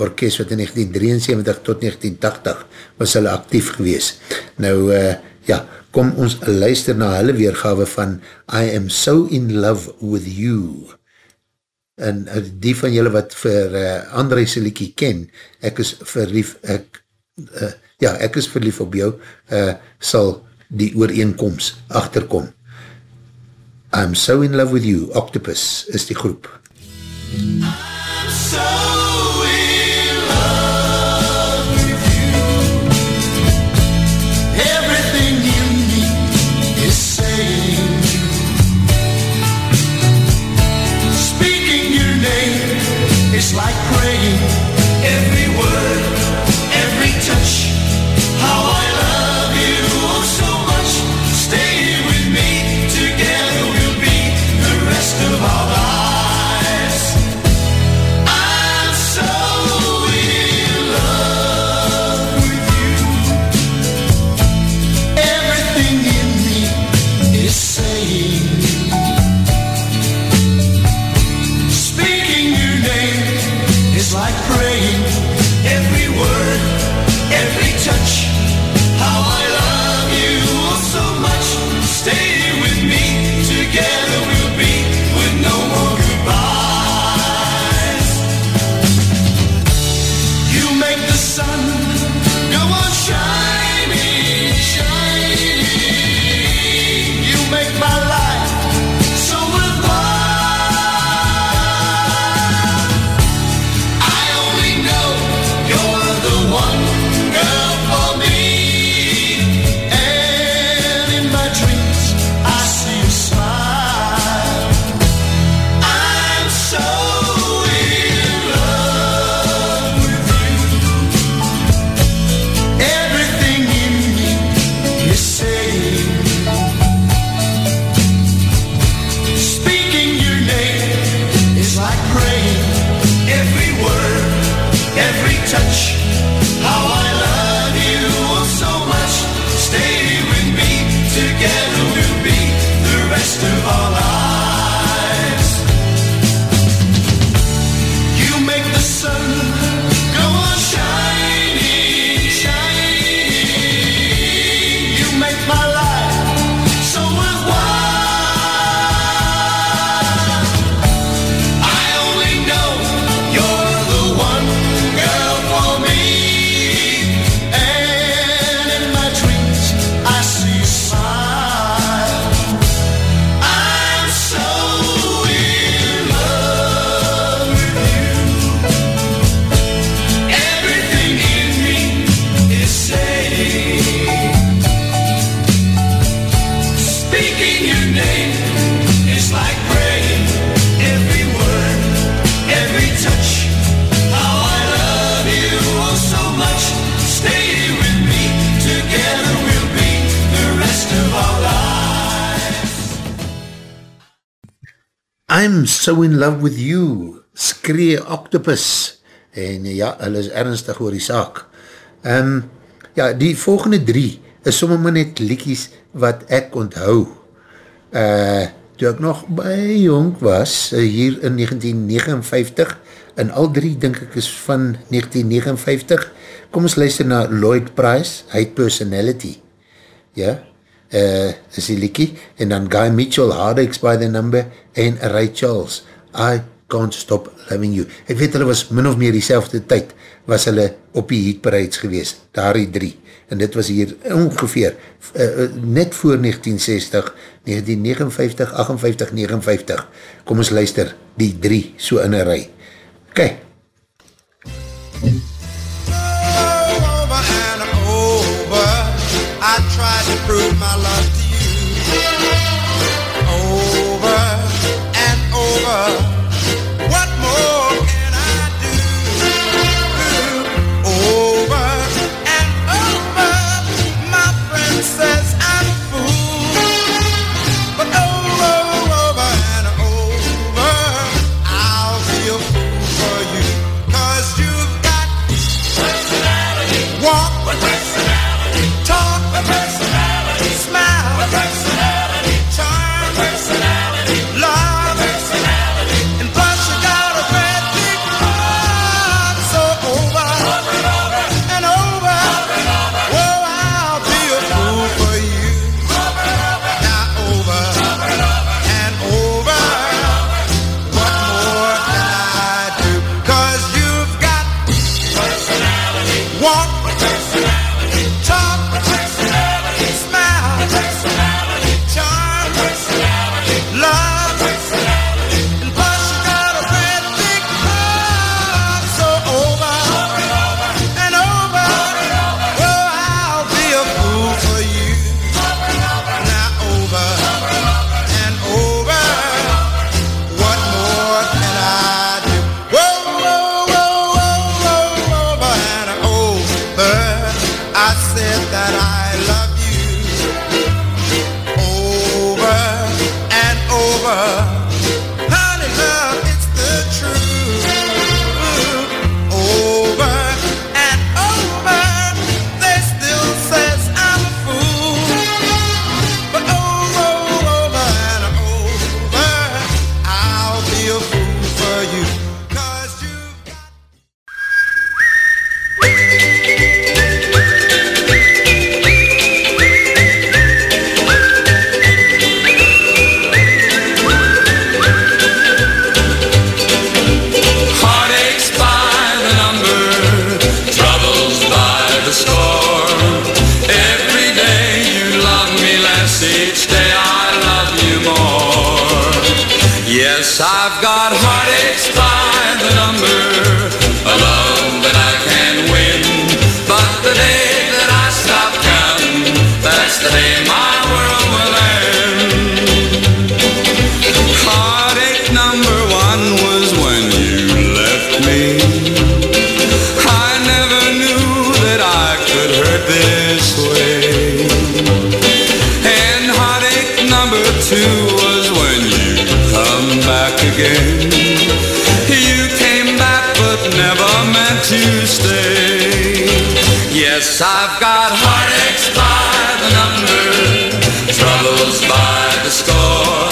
orkest, wat in 1973 tot 1980 was hulle actief gewees. Nou, uh, ja, kom ons luister na hulle weergawe van I am so in love with you. En uh, die van julle wat vir uh, André Seliekie ken, ek is verlief, ek, uh, ja, ek is verlief op jou, uh, sal die ooreenkomst achterkom. I'm so in love with you, Octopus is die groep. I'm so so in love with you, skree Octopus, en ja, hulle is ernstig oor die saak. Um, ja, die volgende drie is sommer maar net liekies wat ek onthou. Uh, toe ek nog baie jong was, uh, hier in 1959, en al drie denk ek is van 1959, kom ons luister na Lloyd Price, hy het personality, ja, uh, is die liekie, en dan Guy Mitchell, Hardex by the number, en Ray Charles, I can't stop loving you. Ek weet hulle was min of meer die tyd, was hulle op die heatparades gewees, daar die drie, en dit was hier ongeveer, uh, uh, net voor 1960, 1959, 58, 59, kom ons luister, die drie, so in een rij. Kijk, over prove my love I've got heartaches by the number, troubles by the score.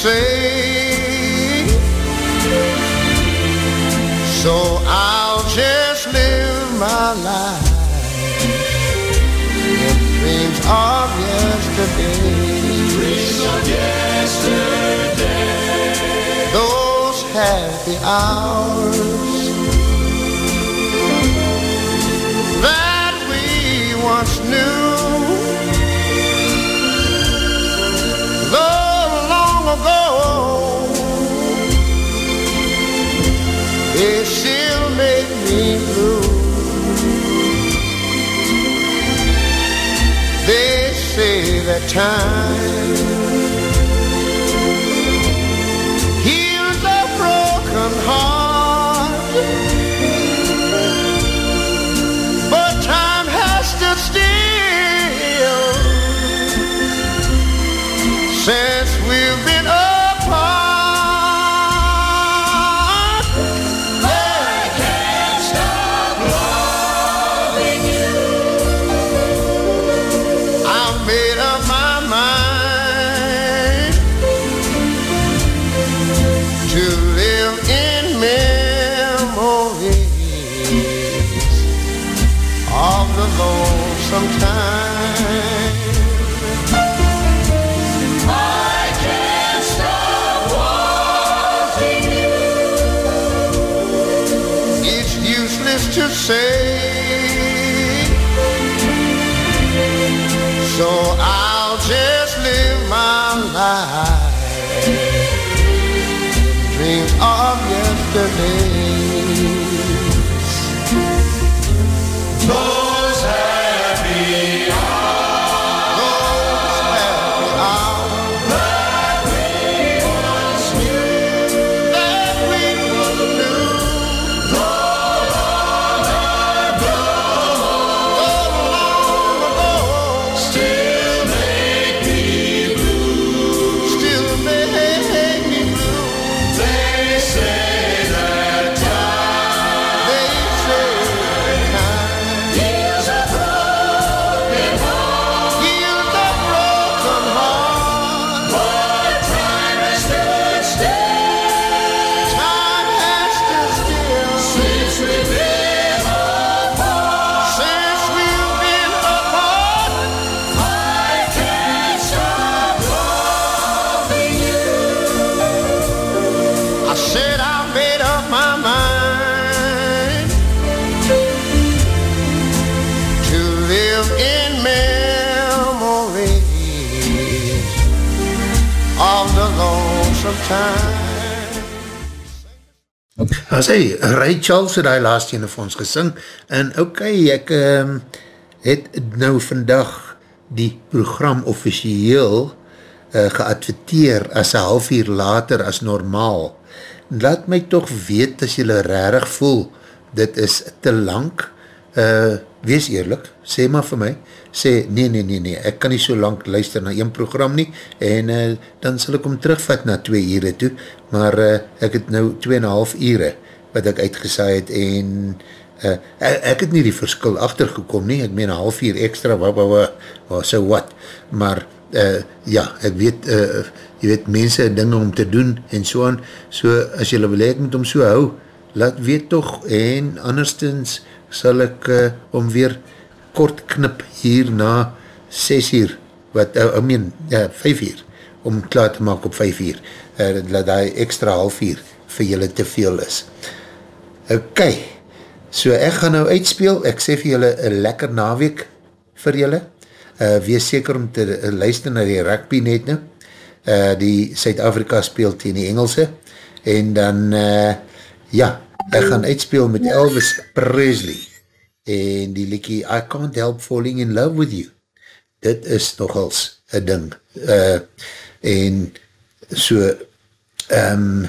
say. So I'll just live my life in dreams of yesterday. Dreams of yesterday. Those happy hours. that time. As hy, Ray Charles het hy laatst ene vir ons gesing, en ok, ek um, het nou vandag die program officieel uh, geadverteer as een half uur later as normaal. Laat my toch weet as jylle rarig voel, dit is te lang, uh, wees eerlijk, sê maar vir my, sê, nee, nee, nee, nee, ek kan nie so lang luister na een program nie, en uh, dan sal ek om terugvat na twee ure toe, maar uh, ek het nou 2,5 ure wat ek uitgesaai het, en uh, ek, het nie die verskil achtergekom nie, ek meen een half uur extra, wa, wa, wa, wa, so wat, maar uh, ja, ek weet, uh, jy weet, mense dinge om te doen, en so aan, so as jylle wil ek moet om so hou, laat weet toch, en anderstens sal ek uh, om weer kort knip hier na 6 uur, wat, uh, I mean, ja, 5 uur, om klaar te maak op 5 uur, uh, dat die extra half uur vir julle te veel is. Ok, so ek gaan nou uitspeel, ek sê vir julle een lekker naweek vir julle, uh, wees seker om te uh, luister na die rugby net nou, uh, die Suid-Afrika speel tegen die Engelse, en dan, uh, ja, ek gaan uitspeel met Elvis Presley, en die liekie I Can't Help Falling in Love With You. Dit is nogals een ding. Uh, en so, um,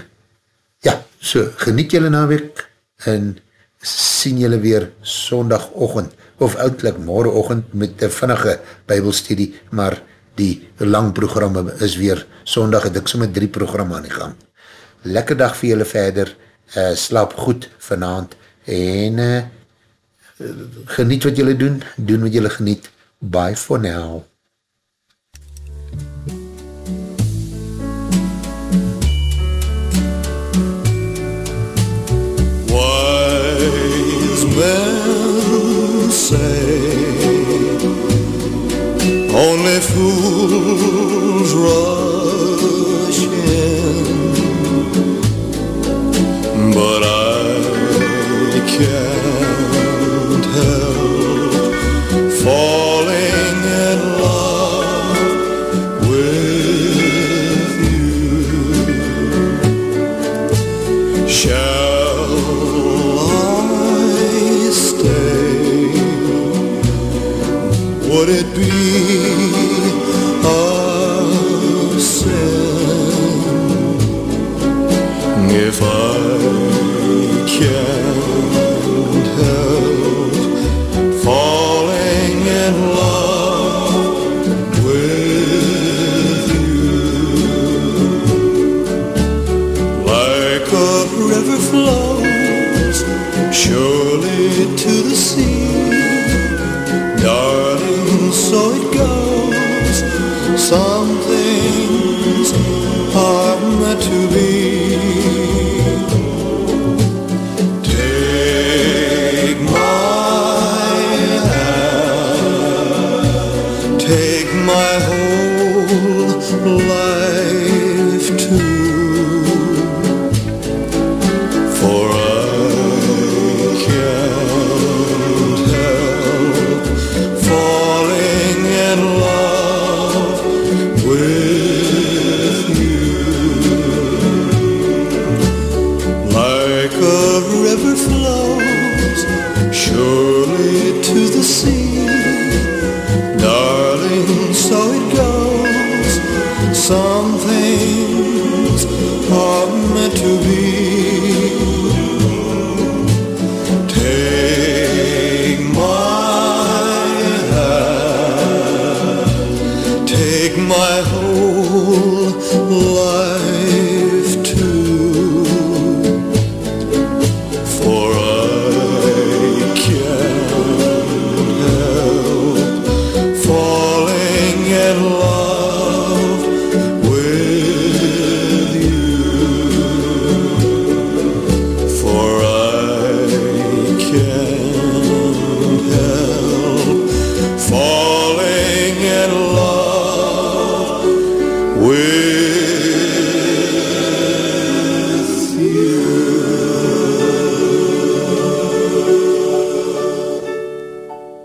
ja, so geniet julle naweek, en sien julle weer sondagochtend, of oudlik morgenochtend met die vinnige bybelstudie, maar die lang programme is weer sondag, het ek so met drie programme aan die gang. Lekker dag vir julle verder, uh, slaap goed vanavond, en uh, geniet wat julle doen, doen wat julle geniet, bye for now. Men say only fools rush in, but I can't